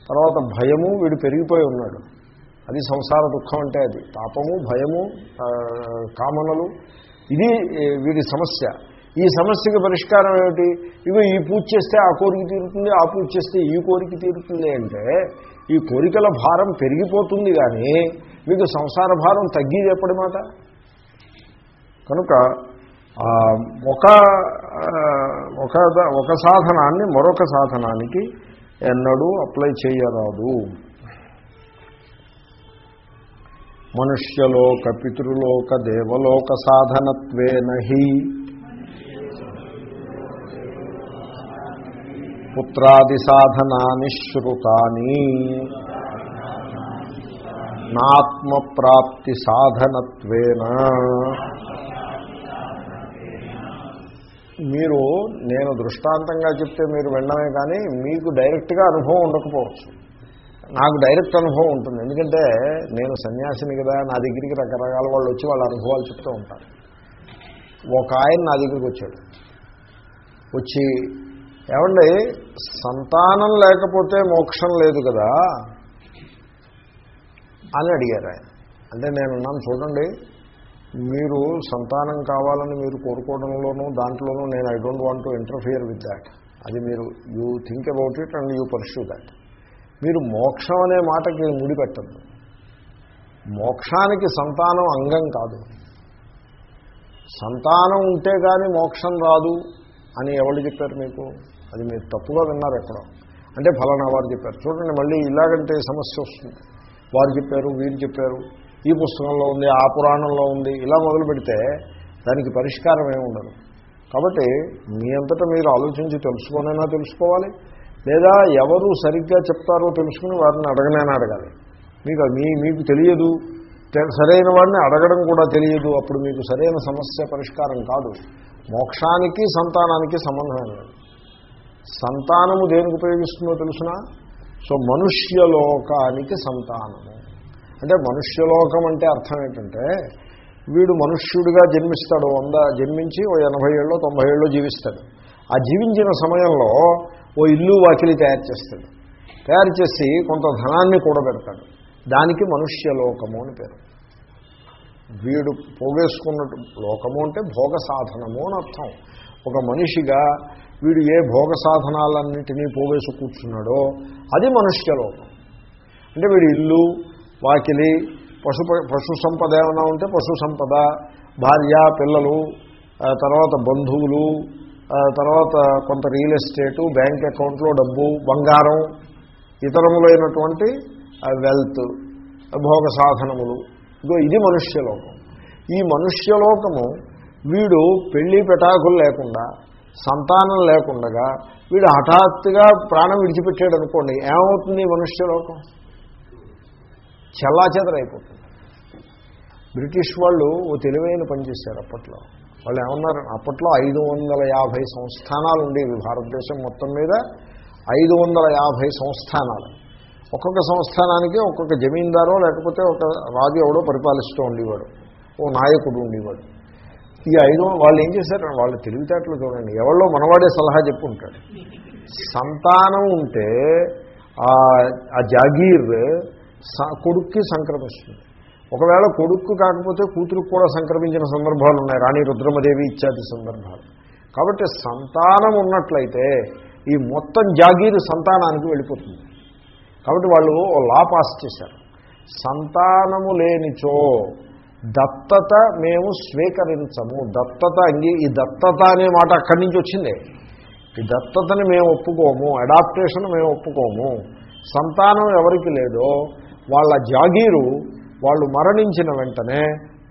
తర్వాత భయము వీడు పెరిగిపోయి ఉన్నాడు. అది సంసార దుఃఖం అంటే అది. తాపము భయము కామనలు. ఇది వీడి సమస్య. ఈ సమస్యకి పరిష్కారం ఏమిటి? ఇవి ఈ పూజ చేస్తే ఆ కోరిక తీరుతుంది ఆ పూజ చేస్తే ఈ కోరిక తీరుతుంది అంటే ఈ కోరికల భారం పెరిగిపోతుంది కానీ మీకు సంసార భారం తగ్గేది ఎప్పటి మాట? కనుక ఒక ఒక ఒక సాధనాన్ని మరొక సాధనానికి ఎన్నడూ అప్లై చేయరాదు. మనుష్యలోక పితృలోక దేవలోక సాధనత్వేనహి పుత్రాది సాధనాని శ్రుతాని నాత్మప్రాప్తి సాధనత్వేన మీరు నేను దృష్టాంతంగా చెప్తే మీరు వినడమే కానీ మీకు డైరెక్ట్గా అనుభవం ఉండకపోవచ్చు. నాకు డైరెక్ట్ అనుభవం ఉంటుంది. ఎందుకంటే నేను సన్యాసిని కదా నా దగ్గరికి రకరకాల వాళ్ళు వచ్చి వాళ్ళ అనుభవాలు చెప్తూ ఉంటారు. ఒక ఆయన నా దగ్గరికి వచ్చాడు. వచ్చి ఏమండి సంతానం లేకపోతే మోక్షం లేదు కదా? అని అడిగారు ఆయన. అంటే నేనున్నాను చూడండి మీరు సంతానం కావాలని మీరు కోరుకోవడంలోనూ దాంట్లోనూ నేను I don't want to interfere with that అది మీరు you think about it and you pursue that మీరు మోక్షం అనే మాటకి ముడిపెట్టద్దు మోక్షానికి సంతానం అంగం కాదు. సంతానం ఉంటే కానీ మోక్షం రాదు అని ఎవరు చెప్పారు మీకు? అది మీరు తప్పుగా విన్నారు ఎక్కడో. అంటే ఫలానా వారు చెప్పారు. చూడండి మళ్ళీ ఇలాగంటే సమస్య వస్తుంది. వారు చెప్పారు వీరు చెప్పారు. ఈ పుస్తకంలో ఉంది ఆ పురాణంలో ఉంది. ఇలా మొదలు పెడితే దానికి పరిష్కారం ఏమి ఉండదు కాబట్టి మీ అంతటా మీరు ఆలోచించి తెలుసుకోనైనా తెలుసుకోవాలి. లేదా ఎవరు సరిగ్గా చెప్తారో తెలుసుకుని వారిని అడగనైనా అడగాలి. మీకు మీ మీకు తెలియదు. సరైన వాడిని అడగడం కూడా తెలియదు. అప్పుడు మీకు సరైన సమస్య పరిష్కారం కాదు. మోక్షానికి సంతానానికి సంబంధం లేదు. సంతానము దేనికి ఉపయోగిస్తుందో తెలుసిన? సో మనుష్యలోకానికి సంతానము. అంటే మనుష్యలోకం అంటే అర్థం ఏంటంటే వీడు మనుష్యుడిగా జన్మిస్తాడు. వంద జన్మించి ఓ ఎనభై ఏళ్ళు తొంభై ఏళ్ళు జీవిస్తాడు. ఆ జీవించిన సమయంలో ఓ ఇల్లు వాకిలి తయారు చేస్తాడు తయారు చేసి కొంత ధనాన్ని కూడబెడతాడు. దానికి మనుష్యలోకము అని పేరు. వీడు పోగేసుకున్నట్టు లోకము అంటే భోగ సాధనము అని అర్థం. ఒక మనిషిగా వీడు ఏ భోగ సాధనాలన్నింటినీ పోగేసి కూర్చున్నాడో అది మనుష్యలోకం అంటే వీడి ఇల్లు వాకిలి పశు పశు సంపద ఏమైనా ఉంటే పశు సంపద భార్య పిల్లలు తర్వాత బంధువులు తర్వాత కొంత రియల్ ఎస్టేటు బ్యాంక్ అకౌంట్లో డబ్బు బంగారం ఇతరములైనటువంటి వెల్త్ భోగ సాధనములు. ఇదో ఇది మనుష్యలోకం. ఈ మనుష్యలోకము వీడు పెళ్ళి పెటాకులు లేకుండా సంతానం లేకుండగా వీడు హఠాత్తుగా ప్రాణం విడిచిపెట్టాడు అనుకోండి ఏమవుతుంది మనుష్యలోకం? చెల్లాచెదరైపోతుంది. బ్రిటిష్ వాళ్ళు ఓ తెలివైన పనిచేశారు అప్పట్లో. వాళ్ళు ఏమన్నారు అప్పట్లో ఐదు వందల యాభై సంస్థానాలు ఉండేవి భారతదేశం మొత్తం మీద. ఐదు వందల యాభై సంస్థానాలు. ఒక్కొక్క సంస్థానానికి ఒక్కొక్క జమీందారో లేకపోతే ఒక రాజు ఎవడో పరిపాలిస్తూ ఉండేవాడు. ఓ నాయకుడు ఉండేవాడు. ఈ ఐదు వాళ్ళు ఏం చేశారు? వాళ్ళు తెలివితేటలు చూడండి. ఎవరో మనవాడే సలహా చెప్పుంటాడు. సంతానం ఉంటే ఆ ఆ జాగీర్ స- కొడుక్కి సంక్రమిస్తుంది. ఒకవేళ కొడుక్కు కాకపోతే కూతురుకు కూడా సంక్రమించిన సందర్భాలు ఉన్నాయి. రాణి రుద్రమదేవి ఇత్యాది సందర్భాలు. కాబట్టి సంతానం ఉన్నట్లయితే ఈ మొత్తం జాగీరు సంతానానికి వెళ్ళిపోతుంది. కాబట్టి వాళ్ళు ఓ లా పాస్ చేశారు. సంతానము లేనిచో దత్తత మేము స్వీకరించము. దత్తత అంగీ ఈ దత్తత అనే మాట అక్కడి నుంచి వచ్చిందే. ఈ దత్తతని మేము ఒప్పుకోము. అడాప్టేషన్ మేము ఒప్పుకోము. సంతానం ఎవరికి లేదో వాళ్ళ జాగీరు వాళ్ళు మరణించిన వెంటనే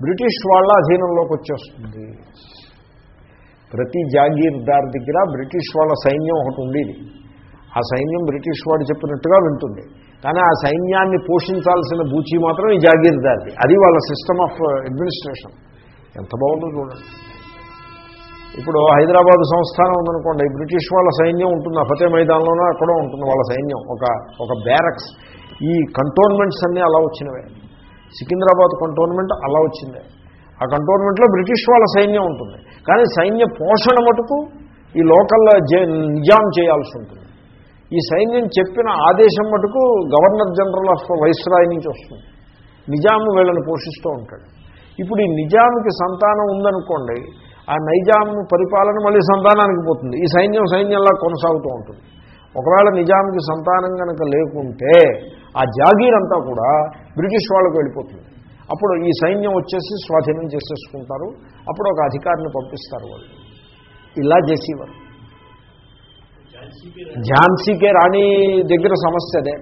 బ్రిటిష్ వాళ్ళ అధీనంలోకి వచ్చేస్తుంది. ప్రతి జాగీర్దార్ దగ్గర బ్రిటిష్ వాళ్ళ సైన్యం ఒకటి ఉండేది. ఆ సైన్యం బ్రిటిష్ వాడు చెప్పినట్టుగా వింటుంది. కానీ ఆ సైన్యాన్ని పోషించాల్సిన బూచి మాత్రం ఈ జాగీర్దార్ది. అది వాళ్ళ సిస్టమ్ ఆఫ్ అడ్మినిస్ట్రేషన్ ఎంత బాగుందో చూడండి. ఇప్పుడు హైదరాబాద్ సంస్థానం ఉందనుకోండి బ్రిటిష్ వాళ్ళ సైన్యం ఉంటుంది. ఆ ఫతే మైదానంలోనూ అక్కడో ఉంటుంది వాళ్ళ సైన్యం. ఒక ఒక బ్యారక్స్ ఈ కంటోన్మెంట్స్ అన్నీ అలా వచ్చినవే. సికింద్రాబాద్ కంటోన్మెంట్ అలా వచ్చింది. ఆ కంటోన్మెంట్లో బ్రిటిష్ వాళ్ళ సైన్యం ఉంటుంది. కానీ సైన్య పోషణ మటుకు ఈ లోకల్ నిజాం చేయాల్సి ఉంటుంది. ఈ సైన్యం చెప్పిన ఆదేశం మటుకు గవర్నర్ జనరల్ ఆఫ్ వైస్రాయ్ నుంచి వస్తుంది. నిజాము వీళ్ళని పోషిస్తూ ఉంటాడు. ఇప్పుడు ఈ నిజాంకి సంతానం ఉందనుకోండి ఆ నైజాం పరిపాలన మళ్ళీ సంతానానికి పోతుంది. ఈ సైన్యం సైన్యంలా కొనసాగుతూ ఉంటుంది. ఒకవేళ నిజాంకి సంతానం కనుక లేకుంటే ఆ జాగీర్ అంతా కూడా బ్రిటిష్ వాళ్ళకు వెళ్ళిపోతుంది. అప్పుడు ఈ సైన్యం వచ్చేసి స్వాధీనం చేసేసుకుంటారు. అప్పుడు ఒక అధికారిని పంపిస్తారు వాళ్ళు. ఇలా చేసేవారు. ఝాన్సీకే రాణి దగ్గర సమస్య అదే.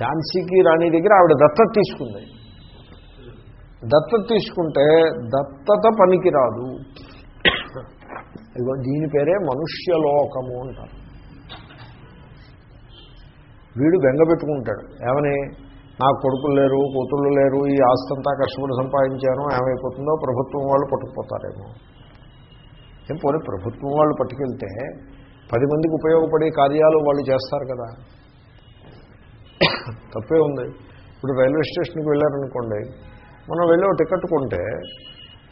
ఝాన్సీకి రాణి దగ్గర ఆవిడ దత్తత తీసుకుంది. దత్తత తీసుకుంటే దత్తత పనికిరాదు. ఇదిగో దీని పేరే మనుష్యలోకము అంటారు. వీడు బెంగ పెట్టుకుంటాడు. ఏమని? నాకు కొడుకులు లేరు కూతుళ్ళు లేరు ఈ ఆస్తంతా కష్టపడి సంపాదించాను ఏమైపోతుందో ప్రభుత్వం వాళ్ళు పట్టుకుపోతారేమో. ఏం పోనీ ప్రభుత్వం వాళ్ళు పట్టుకెళ్తే పది మందికి ఉపయోగపడే కార్యాలు వాళ్ళు చేస్తారు కదా. తప్పే ఉంది. ఇప్పుడు రైల్వే స్టేషన్కి వెళ్ళారనుకోండి మనం వెళ్ళి టికెట్ కొంటే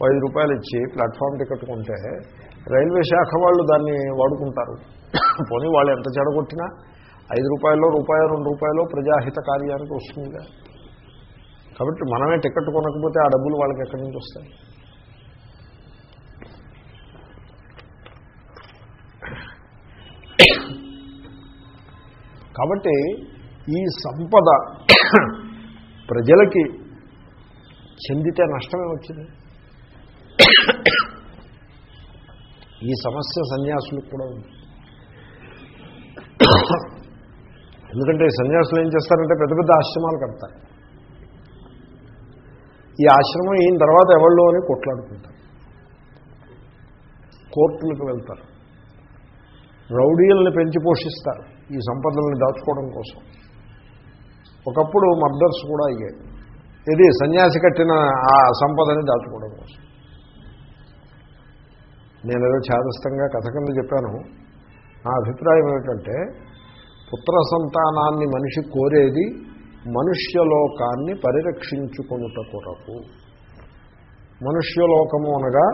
ఐదు రూపాయలు ఇచ్చి ప్లాట్ఫామ్ టికెట్ కొంటే రైల్వే శాఖ వాళ్ళు దాన్ని వాడుకుంటారు. పోనీ వాళ్ళు ఎంత చెడగొట్టినా ఐదు రూపాయలు రూపాయలు రెండు రూపాయలు ప్రజాహిత కార్యానికి వస్తుందిగా కాబట్టి మనమే టికెట్ కొనకపోతే ఆ డబ్బులు వాళ్ళకి ఎక్కడి నుంచి వస్తాయి? కాబట్టి ఈ సంపద ప్రజలకి చెందితే నష్టమే వచ్చింది. ఈ సమస్య సన్యాసులకు కూడా ఉంది. ఎందుకంటే సన్యాసులు ఏం చేస్తారంటే పెద్ద పెద్ద ఆశ్రమాలు కడతారు ఈ ఆశ్రమం అయిన తర్వాత ఎవళ్ళు అని కొట్లాడుకుంటారు. కోర్టులకు వెళ్తారు. రౌడీలను పెంచి పోషిస్తారు ఈ సంపదలను దాచుకోవడం కోసం. ఒకప్పుడు మర్డర్స్ కూడా అయ్యాయి. ఇది సన్యాసి కట్టిన ఆ సంపదని దాచుకోవడం కోసం. నేను ఏదో ఛాదస్థంగా కథ కింద చెప్పాను. నా అభిప్రాయం ఏమిటంటే పుత్ర సంతానాన్ని మనిషి కోరేది మనుష్యలోకాన్ని పరిరక్షించుకొనుట కొరకు. మనుష్యలోకము అనగా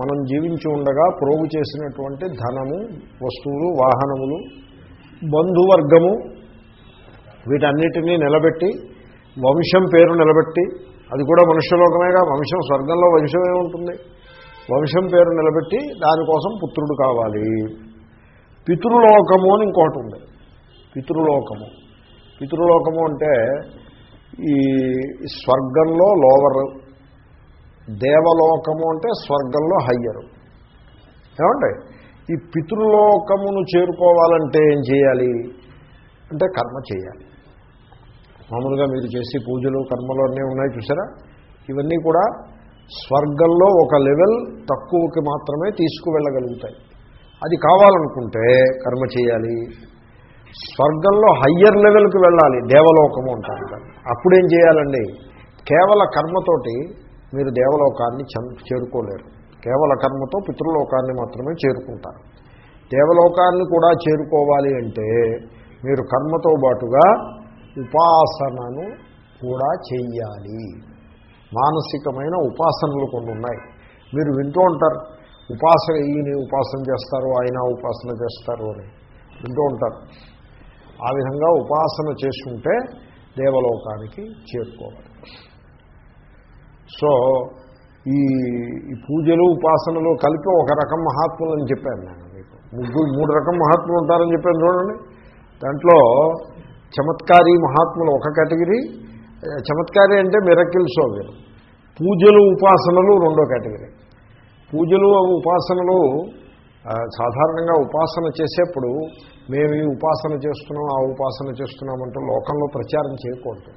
మనం జీవించి ఉండగా ప్రోగు చేసినటువంటి ధనము వస్తువులు వాహనములు బంధువర్గము వీటన్నిటినీ నిలబెట్టి వంశం పేరు నిలబెట్టి అది కూడా మనుష్యలోకమేగా వంశం స్వర్గంలో వంశమే ఉంటుంది. వంశం పేరు నిలబెట్టి దానికోసం పుత్రుడు కావాలి. పితృలోకము అని ఇంకోటి ఉంది. పితృలోకము. పితృలోకము అంటే ఈ స్వర్గంలో లోవరు. దేవలోకము అంటే స్వర్గంలో హయ్యరు. ఏమంటే ఈ పితృలోకమును చేరుకోవాలంటే ఏం చేయాలి? అంటే కర్మ చేయాలి. మామూలుగా మీరు చేసే పూజలు కర్మలు అన్నీ ఉన్నాయి చూసారా? ఇవన్నీ కూడా స్వర్గంలో ఒక లెవెల్ తక్కువకి మాత్రమే తీసుకువెళ్ళగలుగుతాయి. అది కావాలనుకుంటే కర్మ చేయాలి. స్వర్గంలో హయ్యర్ లెవెల్కి వెళ్ళాలి దేవలోకము అంటారు అప్పుడేం చేయాలండి? కేవల కర్మతోటి మీరు దేవలోకాన్ని చేరుకోలేరు. కేవల కర్మతో పితృలోకాన్ని మాత్రమే చేరుకుంటారు. దేవలోకాన్ని కూడా చేరుకోవాలి అంటే మీరు కర్మతో పాటుగా ఉపాసనను కూడా చెయ్యాలి. మానసికమైన ఉపాసనలు కొన్ని ఉన్నాయి. మీరు వింటూ ఉంటారు ఉపాసన ఈయన ఉపాసన చేస్తారు ఆయన ఉపాసన చేస్తారు అని. వింటూ ఉంటారు. ఆ విధంగా ఉపాసన చేసుకుంటే దేవలోకానికి చేరుకోవాలి. సో ఈ పూజలు ఉపాసనలు కలిపి ఒక రకం మహాత్ములు అని చెప్పాను నేను మీకు. ముగ్గురు మూడు రకం మహాత్ములు ఉంటారని చెప్పాను చూడండి. దాంట్లో చమత్కారి మహాత్ములు ఒక కేటగిరీ. చమత్కారి అంటే మిరకిల్స్ అవి పూజలు ఉపాసనలు రెండో కేటగిరీ. పూజలు ఉపాసనలు సాధారణంగా ఉపాసన చేసేప్పుడు మేము ఈ ఉపాసన చేస్తున్నాం ఆ ఉపాసన చేస్తున్నామంటూ లోకంలో ప్రచారం చేయకూడదు.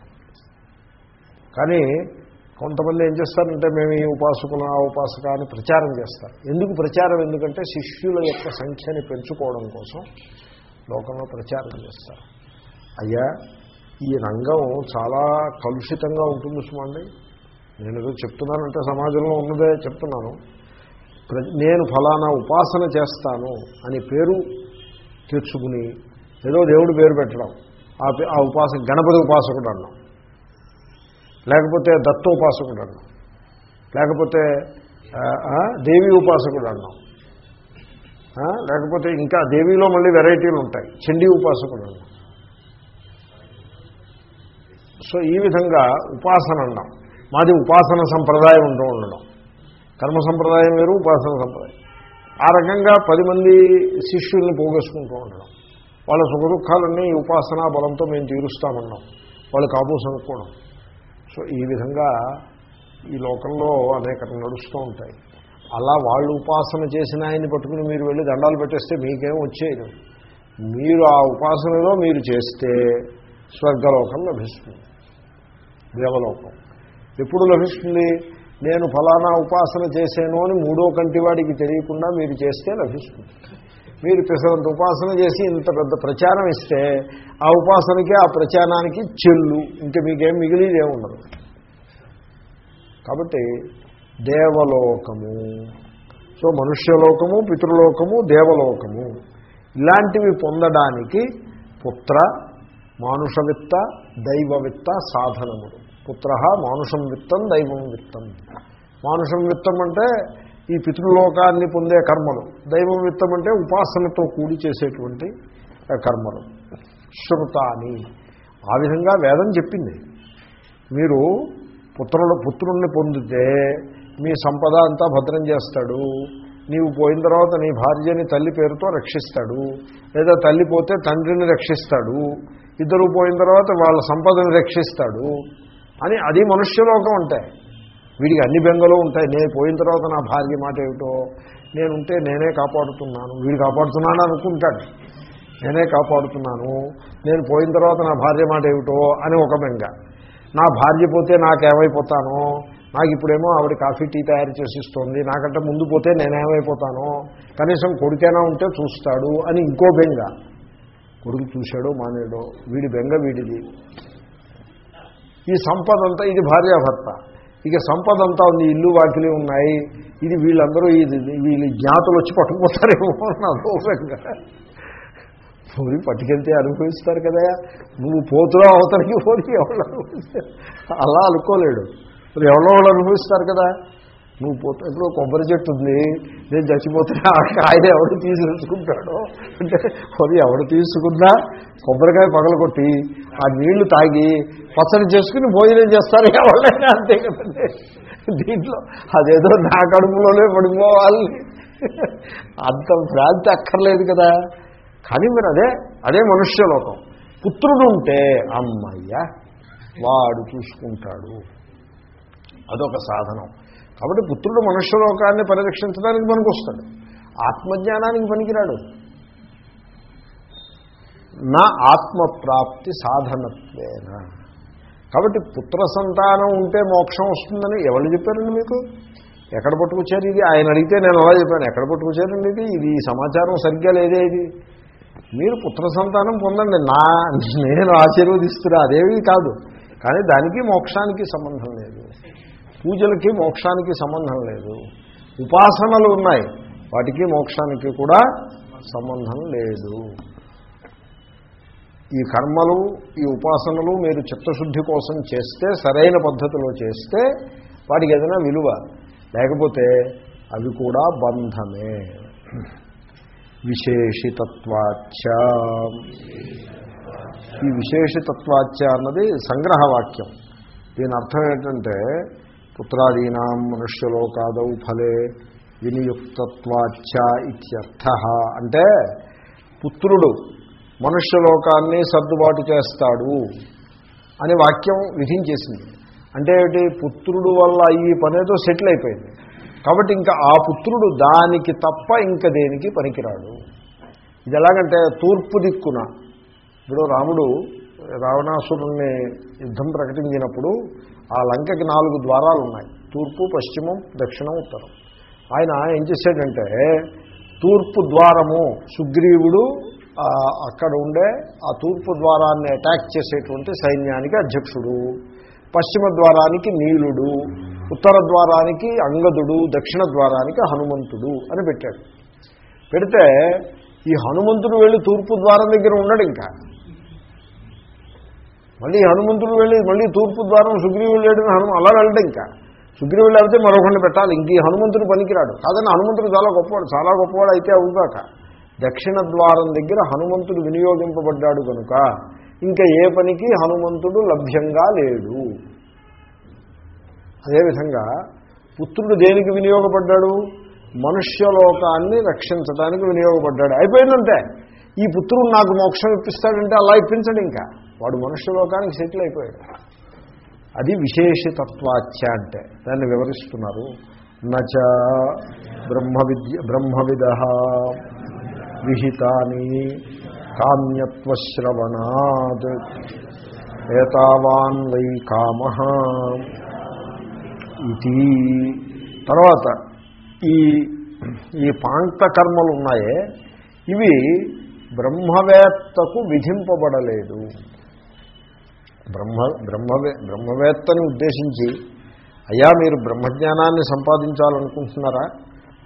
కానీ కొంతమంది ఏం చేస్తారంటే మేము ఈ ఉపాసకులు ఆ ఉపాసక అని ప్రచారం చేస్తారు. ఎందుకు ప్రచారం? ఎందుకంటే శిష్యుల యొక్క సంఖ్యని పెంచుకోవడం కోసం లోకంలో ప్రచారం చేస్తారు. అయ్యా ఈ రంగం చాలా కలుషితంగా ఉంటుంది సుమండి. నేను ఏదో చెప్తున్నానంటే సమాజంలో ఉన్నదే చెప్తున్నాను. నేను ఫలానా ఉపాసన చేస్తాను అని పేరు తెచ్చుకుని ఏదో దేవుడు పేరు పెట్టడం. ఆ పే- ఆ ఉపాసన గణపతి ఉపాసకుడు అన్నాం. లేకపోతే దత్త ఉపాసకుడు అన్నాం. లేకపోతే దేవి ఉపాసకుడు అన్నాం. లేకపోతే ఇంకా దేవిలో మళ్ళీ వెరైటీలు ఉంటాయి. చండీ ఉపాసకుడు అన్నాం. సో ఈ విధంగా ఉపాసన అన్నాం. మాది ఉపాసన సంప్రదాయం ఉంటూ ఉండడం. కర్మ సంప్రదాయం వేరు ఉపాసన సంప్రదాయం. ఆ రకంగా పది మంది శిష్యుల్ని పోగేసుకుంటూ ఉండడం. వాళ్ళ సుఖ దుఃఖాలన్నీ ఈ ఉపాసనా బలంతో మేము తీరుస్తామన్నాం. వాళ్ళు కాబోస్ అనుకోవడం సో ఈ విధంగా ఈ లోకంలో అనేక నడుస్తూ ఉంటాయి. అలా వాళ్ళు ఉపాసన చేసిన ఆయన్ని పట్టుకుని మీరు వెళ్ళి దండాలు పెట్టేస్తే మీకేం వచ్చేది? మీరు ఆ ఉపాసనలో మీరు చేస్తే స్వర్గలోకం లభిస్తుంది. దేవలోకం. ఎప్పుడు లభిస్తుంది? నేను ఫలానా ఉపాసన చేశాను అని మూడో కంటి వాడికి తెలియకుండా మీరు చేస్తే లభిస్తుంది. మీరు పిసరంత ఉపాసన చేసి ఇంత పెద్ద ప్రచారం ఇస్తే ఆ ఉపాసనకి ఆ ప్రచారానికి చెల్లు. ఇంకా మీకేం మిగిలిదే ఉండదు. కాబట్టి దేవలోకము. సో మనుష్యలోకము పితృలోకము దేవలోకము. ఇలాంటివి పొందడానికి పుత్ర మానుషవిత్త దైవవిత్త సాధనములు. పుత్ర మానుషం విత్తం దైవం విత్తం. మానుషం విత్తం అంటే ఈ పితృలోకాన్ని పొందే కర్మలు. దైవం విత్తం అంటే ఉపాసనతో కూడి చేసేటువంటి కర్మలు. శృతాని ఆ విధంగా వేదం చెప్పింది. మీరు పుత్రుడు పుత్రుణ్ణి పొందితే మీ సంపద అంతా భద్రం చేస్తాడు. నీవు పోయిన తర్వాత నీ భార్యని తల్లి పేరుతో రక్షిస్తాడు. లేదా తల్లి పోతే తండ్రిని రక్షిస్తాడు. ఇద్దరు పోయిన తర్వాత వాళ్ళ సంపదను రక్షిస్తాడు. అని అది మనుష్యలోకం ఉంటాయి వీడికి అన్ని బెంగలు ఉంటాయి. నేను పోయిన తర్వాత నా భార్య మాట ఏమిటో నేనుంటే నేనే కాపాడుతున్నాను. వీడు కాపాడుతున్నాను అనుకుంటాడు. నేనే కాపాడుతున్నాను. నేను పోయిన తర్వాత నా భార్య మాట ఏమిటో అని ఒక బెంగ. నా భార్య పోతే నాకేమైపోతానో నాకు ఇప్పుడేమో ఆవిడ కాఫీ టీ తయారు చేసిస్తోంది. నాకంటే ముందు పోతే నేనేమైపోతాను కనీసం కొడుకైనా ఉంటే చూస్తాడు అని ఇంకో బెంగ. కొడుకు చూశాడో మానేడో. వీడి బెంగ వీడిది. ఈ సంపద అంతా ఇది భార్యాభర్త. ఇక సంపద అంతా ఉంది ఇల్లు వాకిలి ఉన్నాయి ఇది వీళ్ళందరూ ఇది వీళ్ళు జ్ఞాతులు వచ్చి పట్టుకుపోతారేమో నా బెంగ పోయి పట్టుకెళ్తే అనుభవిస్తారు కదా నువ్వు పోతులో అవతలికి పోయి ఎవరు అనుభవిస్తారు అలా అనుకోలేడు. ఎవరో వాళ్ళు అనుభవిస్తారు కదా నువ్వు పోతే ఇప్పుడు కొబ్బరి చెట్టు ఉంది నేను చచ్చిపోతే ఆ కాయ ఎవడు తీసుకుంటాడో? అంటే అది ఎవడు తీసుకున్నా కొబ్బరికాయ పగలగొట్టి ఆ నీళ్ళు తాగి పచ్చడి చేసుకుని భోజనం చేస్తారు ఎవరైనా అంతే కదండి. దీంట్లో అదేదో నా కడుపులోనే పడిపోవాలి. అంత భ్రాంతి అక్కర్లేదు కదా. కానీ మీరు అదే అదే మనుష్యలోకం. పుత్రుడు ఉంటే అమ్మయ్య వాడు చూసుకుంటాడు. అదొక సాధనం. కాబట్టి పుత్రుడు మనుష్యలోకాన్ని పరిరక్షించడానికి పనికి వస్తాడు ఆత్మజ్ఞానానికి పనికిరాడు. నా ఆత్మప్రాప్తి సాధనత్వేన. కాబట్టి పుత్ర సంతానం ఉంటే మోక్షం వస్తుందని ఎవరు చెప్పారండి మీకు? ఎక్కడ పట్టుకొచ్చారు ఇది? ఆయన అడిగితే నేను అలా చెప్పాను. ఎక్కడ పట్టుకొచ్చారండి ఇది? ఇది సమాచారం సరిగ్గా లేదే ఇది? మీరు పుత్ర సంతానం పొందండి. నా నేను ఆశీర్వదిస్తున్నా. అదేవి కాదు. కానీ దానికి మోక్షానికి సంబంధం లేదు. పూజలకి మోక్షానికి సంబంధం లేదు. ఉపాసనలు ఉన్నాయి. వాటికి మోక్షానికి కూడా సంబంధం లేదు. ఈ కర్మలు ఈ ఉపాసనలు మీరు చిత్తశుద్ధి కోసం చేస్తే సరైన పద్ధతిలో చేస్తే వాటికి ఏదైనా విలువ. లేకపోతే అవి కూడా బంధమే. విశేషితత్వాచ ఈ విశేషితత్వాచ అన్నది సంగ్రహవాక్యం. దీని అర్థం ఏంటంటే పుత్రాదీనా మనుష్యలోకాదౌ ఫలే వినియుక్తత్వాచ ఇత్యర్థ. అంటే పుత్రుడు మనుష్యలోకాన్ని సర్దుబాటు చేస్తాడు అనే వాక్యం విధించేసింది. అంటే ఏమిటి? పుత్రుడు వల్ల ఈ పనేదో సెటిల్ అయిపోయింది. కాబట్టి ఇంకా ఆ పుత్రుడు దానికి తప్ప ఇంకా దేనికి పనికిరాడు. ఇది ఎలాగంటే తూర్పు దిక్కున ఇప్పుడు రాముడు రావణాసురుణ్ణి యుద్ధం ప్రకటించినప్పుడు ఆ లంకకి నాలుగు ద్వారాలు ఉన్నాయి. తూర్పు పశ్చిమం దక్షిణం ఉత్తరం. ఆయన ఏం చేశాడంటే తూర్పు ద్వారము సుగ్రీవుడు అక్కడ ఉండే ఆ తూర్పు ద్వారాన్ని అటాక్ చేసేటువంటి సైన్యానికి అధ్యక్షుడు. పశ్చిమ ద్వారానికి నీలుడు ఉత్తర ద్వారానికి అంగదుడు దక్షిణ ద్వారానికి హనుమంతుడు అని పెట్టాడు. పెడితే ఈ హనుమంతుడు వెళ్ళి తూర్పు ద్వారం దగ్గర ఉన్నాడు ఇంకా. మళ్ళీ హనుమంతుడు వెళ్ళి మళ్ళీ తూర్పు ద్వారం సుగ్రీవుడు లేడు హనుమ అలా వెళ్ళడం ఇంకా. సుగ్రీవుడు లేకపోతే మరొకటి పెట్టాలి. ఇంక ఈ హనుమంతుడు పనికిరాడు. కాదని హనుమంతుడు చాలా గొప్పవాడు చాలా గొప్పవాడు అయితే అవుగాక. దక్షిణ ద్వారం దగ్గర హనుమంతుడు వినియోగింపబడ్డాడు కనుక ఇంకా ఏ పనికి హనుమంతుడు లభ్యంగా లేడు. అదేవిధంగా పుత్రుడు దేనికి వినియోగపడ్డాడు? మనుష్యలోకాన్ని రక్షించడానికి వినియోగపడ్డాడు. అయిపోయిందంటే ఈ పుత్రుడు నాకు మోక్షం ఇప్పిస్తాడంటే అలా ఇప్పించడు ఇంకా. వాడు మనుష్యలోకానికి సెటిల్ అయిపోయాడు. అది విశేషతత్వాచ్య అంటే. దాన్ని వివరిస్తున్నారు. నచ బ్రహ్మ విద్య బ్రహ్మవిద విహితాని కామ్యత్వశ్రవణాత్ ఏతావాన్ వై కామ ఇది తర్వాత ఈ ఈ పాంక్తకర్మలు ఉన్నాయే. ఇవి బ్రహ్మవేత్తకు విధింపబడలేదు. బ్రహ్మ బ్రహ్మవే బ్రహ్మవేత్తని ఉద్దేశించి అయ్యా మీరు బ్రహ్మజ్ఞానాన్ని సంపాదించాలనుకుంటున్నారా?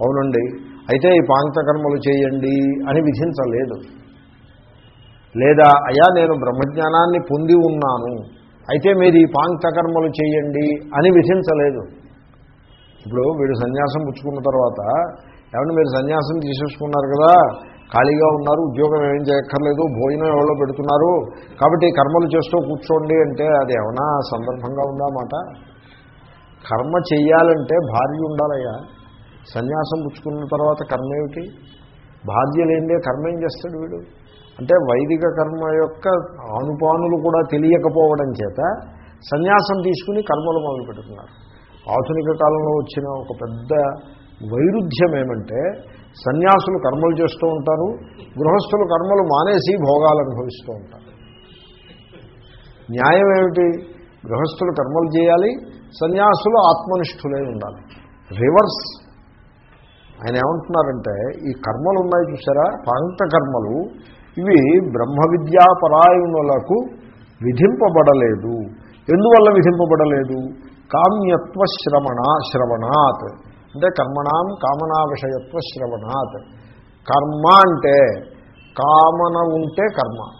అవునండి. అయితే ఈ పాంక్త చేయండి అని విధించలేదు. లేదా అయ్యా నేను బ్రహ్మజ్ఞానాన్ని పొంది ఉన్నాను అయితే మీరు ఈ పాంక్త చేయండి అని విధించలేదు. ఇప్పుడు వీడు సన్యాసం పుచ్చుకున్న తర్వాత ఏమన్నా మీరు సన్యాసం తీసేసుకున్నారు కదా? ఖాళీగా ఉన్నారు ఉద్యోగం ఏం చేయక్కర్లేదు భోజనం ఎవరో పెడుతున్నారు? కాబట్టి కర్మలు చేస్తూ కూర్చోండి అంటే అది ఏమైనా సందర్భంగా ఉందా మాట? కర్మ చేయాలంటే భార్య ఉండాలయ్యా. సన్యాసం పుచ్చుకున్న తర్వాత కర్మ ఏమిటి? భార్య లేనిదే కర్మ ఏం చేస్తాడు వీడు? అంటే వైదిక కర్మ యొక్క ఆనుపానులు కూడా తెలియకపోవడం చేత సన్యాసం తీసుకుని కర్మలు మొదలు పెడుతున్నారు. ఆధునిక కాలంలో వచ్చిన ఒక పెద్ద వైరుధ్యం ఏమంటే సన్యాసులు కర్మలు చేస్తూ ఉంటారు గృహస్థులు కర్మలు మానేసి భోగాలు అనుభవిస్తూ ఉంటారు. న్యాయం ఏమిటి? గృహస్థులు కర్మలు చేయాలి సన్యాసులు ఆత్మనిష్ఠులై ఉండాలి. రివర్స్. ఆయన ఏమంటున్నారంటే ఈ కర్మలు ఉన్నాయి చూసారా? పాంక్త కర్మలు ఇవి బ్రహ్మ విద్యాపరాయణులకు విధింపబడలేదు. ఎందువల్ల విధింపబడలేదు? కామ్యత్వ శ్రవణ శ్రవణాత్. అంటే కర్మణాం కామనా విషయత్వ శ్రవణాత్. కర్మ అంటే కామన ఉంటే కర్మ.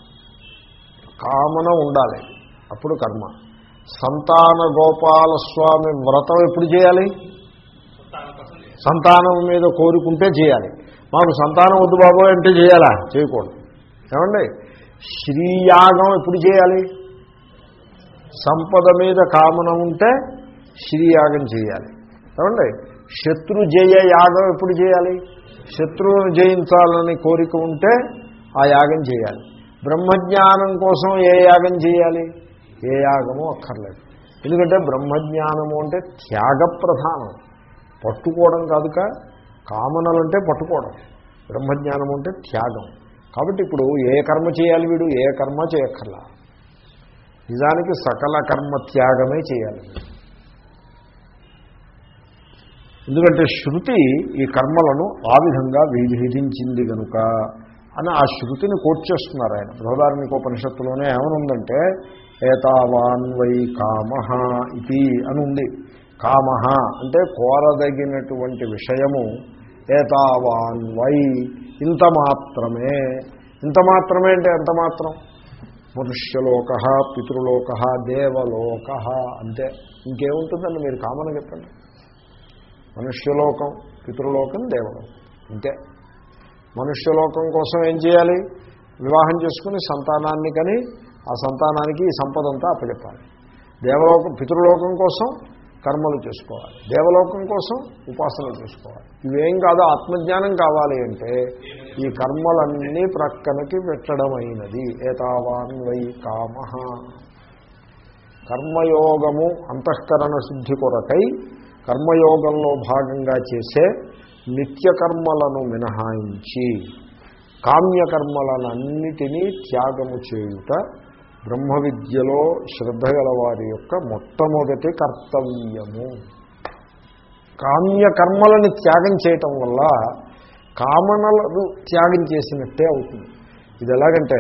కామన ఉండాలి. అప్పుడు కర్మ. సంతాన గోపాలస్వామి వ్రతం ఎప్పుడు చేయాలి? సంతానం మీద కోరుకుంటే చేయాలి. మాకు సంతానం వద్దు బాబు అంటే చేయాలా? చేయకూడదు. ఏమండి? శ్రీయాగం ఎప్పుడు చేయాలి? సంపద మీద కామన ఉంటే శ్రీయాగం చేయాలి. ఏమండి? శత్రు జయ యాగం ఎప్పుడు చేయాలి? శత్రువును జయించాలని కోరిక ఉంటే ఆ యాగం చేయాలి. బ్రహ్మజ్ఞానం కోసం ఏ యాగం చేయాలి? ఏ యాగమో అక్కర్లేదు. ఎందుకంటే బ్రహ్మజ్ఞానము అంటే త్యాగ ప్రధానం పట్టుకోవడం కాదుక కామనలంటే పట్టుకోవడం. బ్రహ్మజ్ఞానం అంటే త్యాగం. కాబట్టి ఇప్పుడు ఏ కర్మ చేయాలి వీడు? ఏ కర్మ చేయక్కర్లా. నిజానికి సకల కర్మ త్యాగమే చేయాలి. ఎందుకంటే శృతి ఈ కర్మలను ఆ విధంగా విధించింది కనుక అని ఆ శృతిని కోట్ చేస్తున్నారు ఆయన. బృహదార్మికోపనిషత్తులోనే ఏమనుందంటే ఏతావాన్ వై కామ ఇది అని ఉంది. కామ అంటే కోరదగినటువంటి విషయము. ఏతావాన్ వై ఇంత మాత్రమే. ఇంత మాత్రమే అంటే ఎంత మాత్రం? మనుష్యలోక పితృలోక దేవలోక అంతే. ఇంకేముంటుందండి? మీరు కామన్ చెప్పండి. మనుష్యలోకం పితృలోకం దేవలోకం. ఇంతే. మనుష్యలోకం కోసం ఏం చేయాలి? వివాహం చేసుకుని సంతానాన్ని కానీ ఆ సంతానానికి ఈ సంపద అంతా అప్పచెప్పాలి. దేవలోకం పితృలోకం కోసం కర్మలు చేసుకోవాలి. దేవలోకం కోసం ఉపాసనలు చేసుకోవాలి. ఇవేం కాదు ఆత్మజ్ఞానం కావాలి అంటే ఈ కర్మలన్నీ ప్రక్కనకి పెట్టడమైనది. ఏతావాన్ వై కామ. కర్మయోగము అంతఃకరణ శుద్ధి కొరకై కర్మయోగంలో భాగంగా చేసే నిత్యకర్మలను మినహాయించి కామ్యకర్మలనన్నిటినీ త్యాగము చేయుట బ్రహ్మ విద్యలో శ్రద్ధ గల వారి యొక్క మొట్టమొదటి కర్తవ్యము. కామ్యకర్మలను త్యాగం చేయటం వల్ల కామనలను త్యాగం చేసినట్టే అవుతుంది. ఇది ఎలాగంటే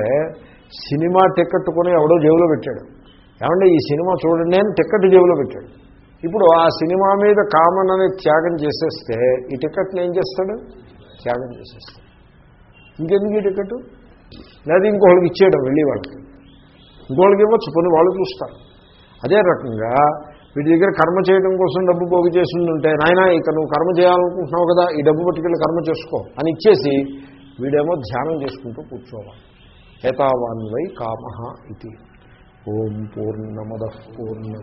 సినిమా టికెట్ కొని ఎవడో జేబులో పెట్టాడు. ఏమంటే ఈ సినిమా చూడండి అని టికెట్ జేబులో పెట్టాడు. ఇప్పుడు ఆ సినిమా మీద కామన్ అని త్యాగం చేసేస్తే ఈ టికెట్ని ఏం చేస్తాడు? త్యాగం చేసేస్తాడు. ఇంకెందుకు ఈ టికెట్ లేదా ఇంకోళ్ళకి ఇచ్చేయడం వెళ్ళి వాళ్ళకి. ఇంకోళ్ళకి ఇవ్వచ్చు కొన్ని వాళ్ళు చూస్తారు. అదే రకంగా వీటి దగ్గర కర్మ చేయడం కోసం డబ్బు పోగు చేసిందంటే నాయన ఇక నువ్వు కర్మ చేయాలనుకుంటున్నావు కదా ఈ డబ్బు పట్టుకెళ్ళి కర్మ చేసుకో అని ఇచ్చేసి వీడేమో ధ్యానం చేసుకుంటూ కూర్చోవాలి. ఏతావాన్వై కామ ఇది ఓం పూర్ణమద పూర్ణమి.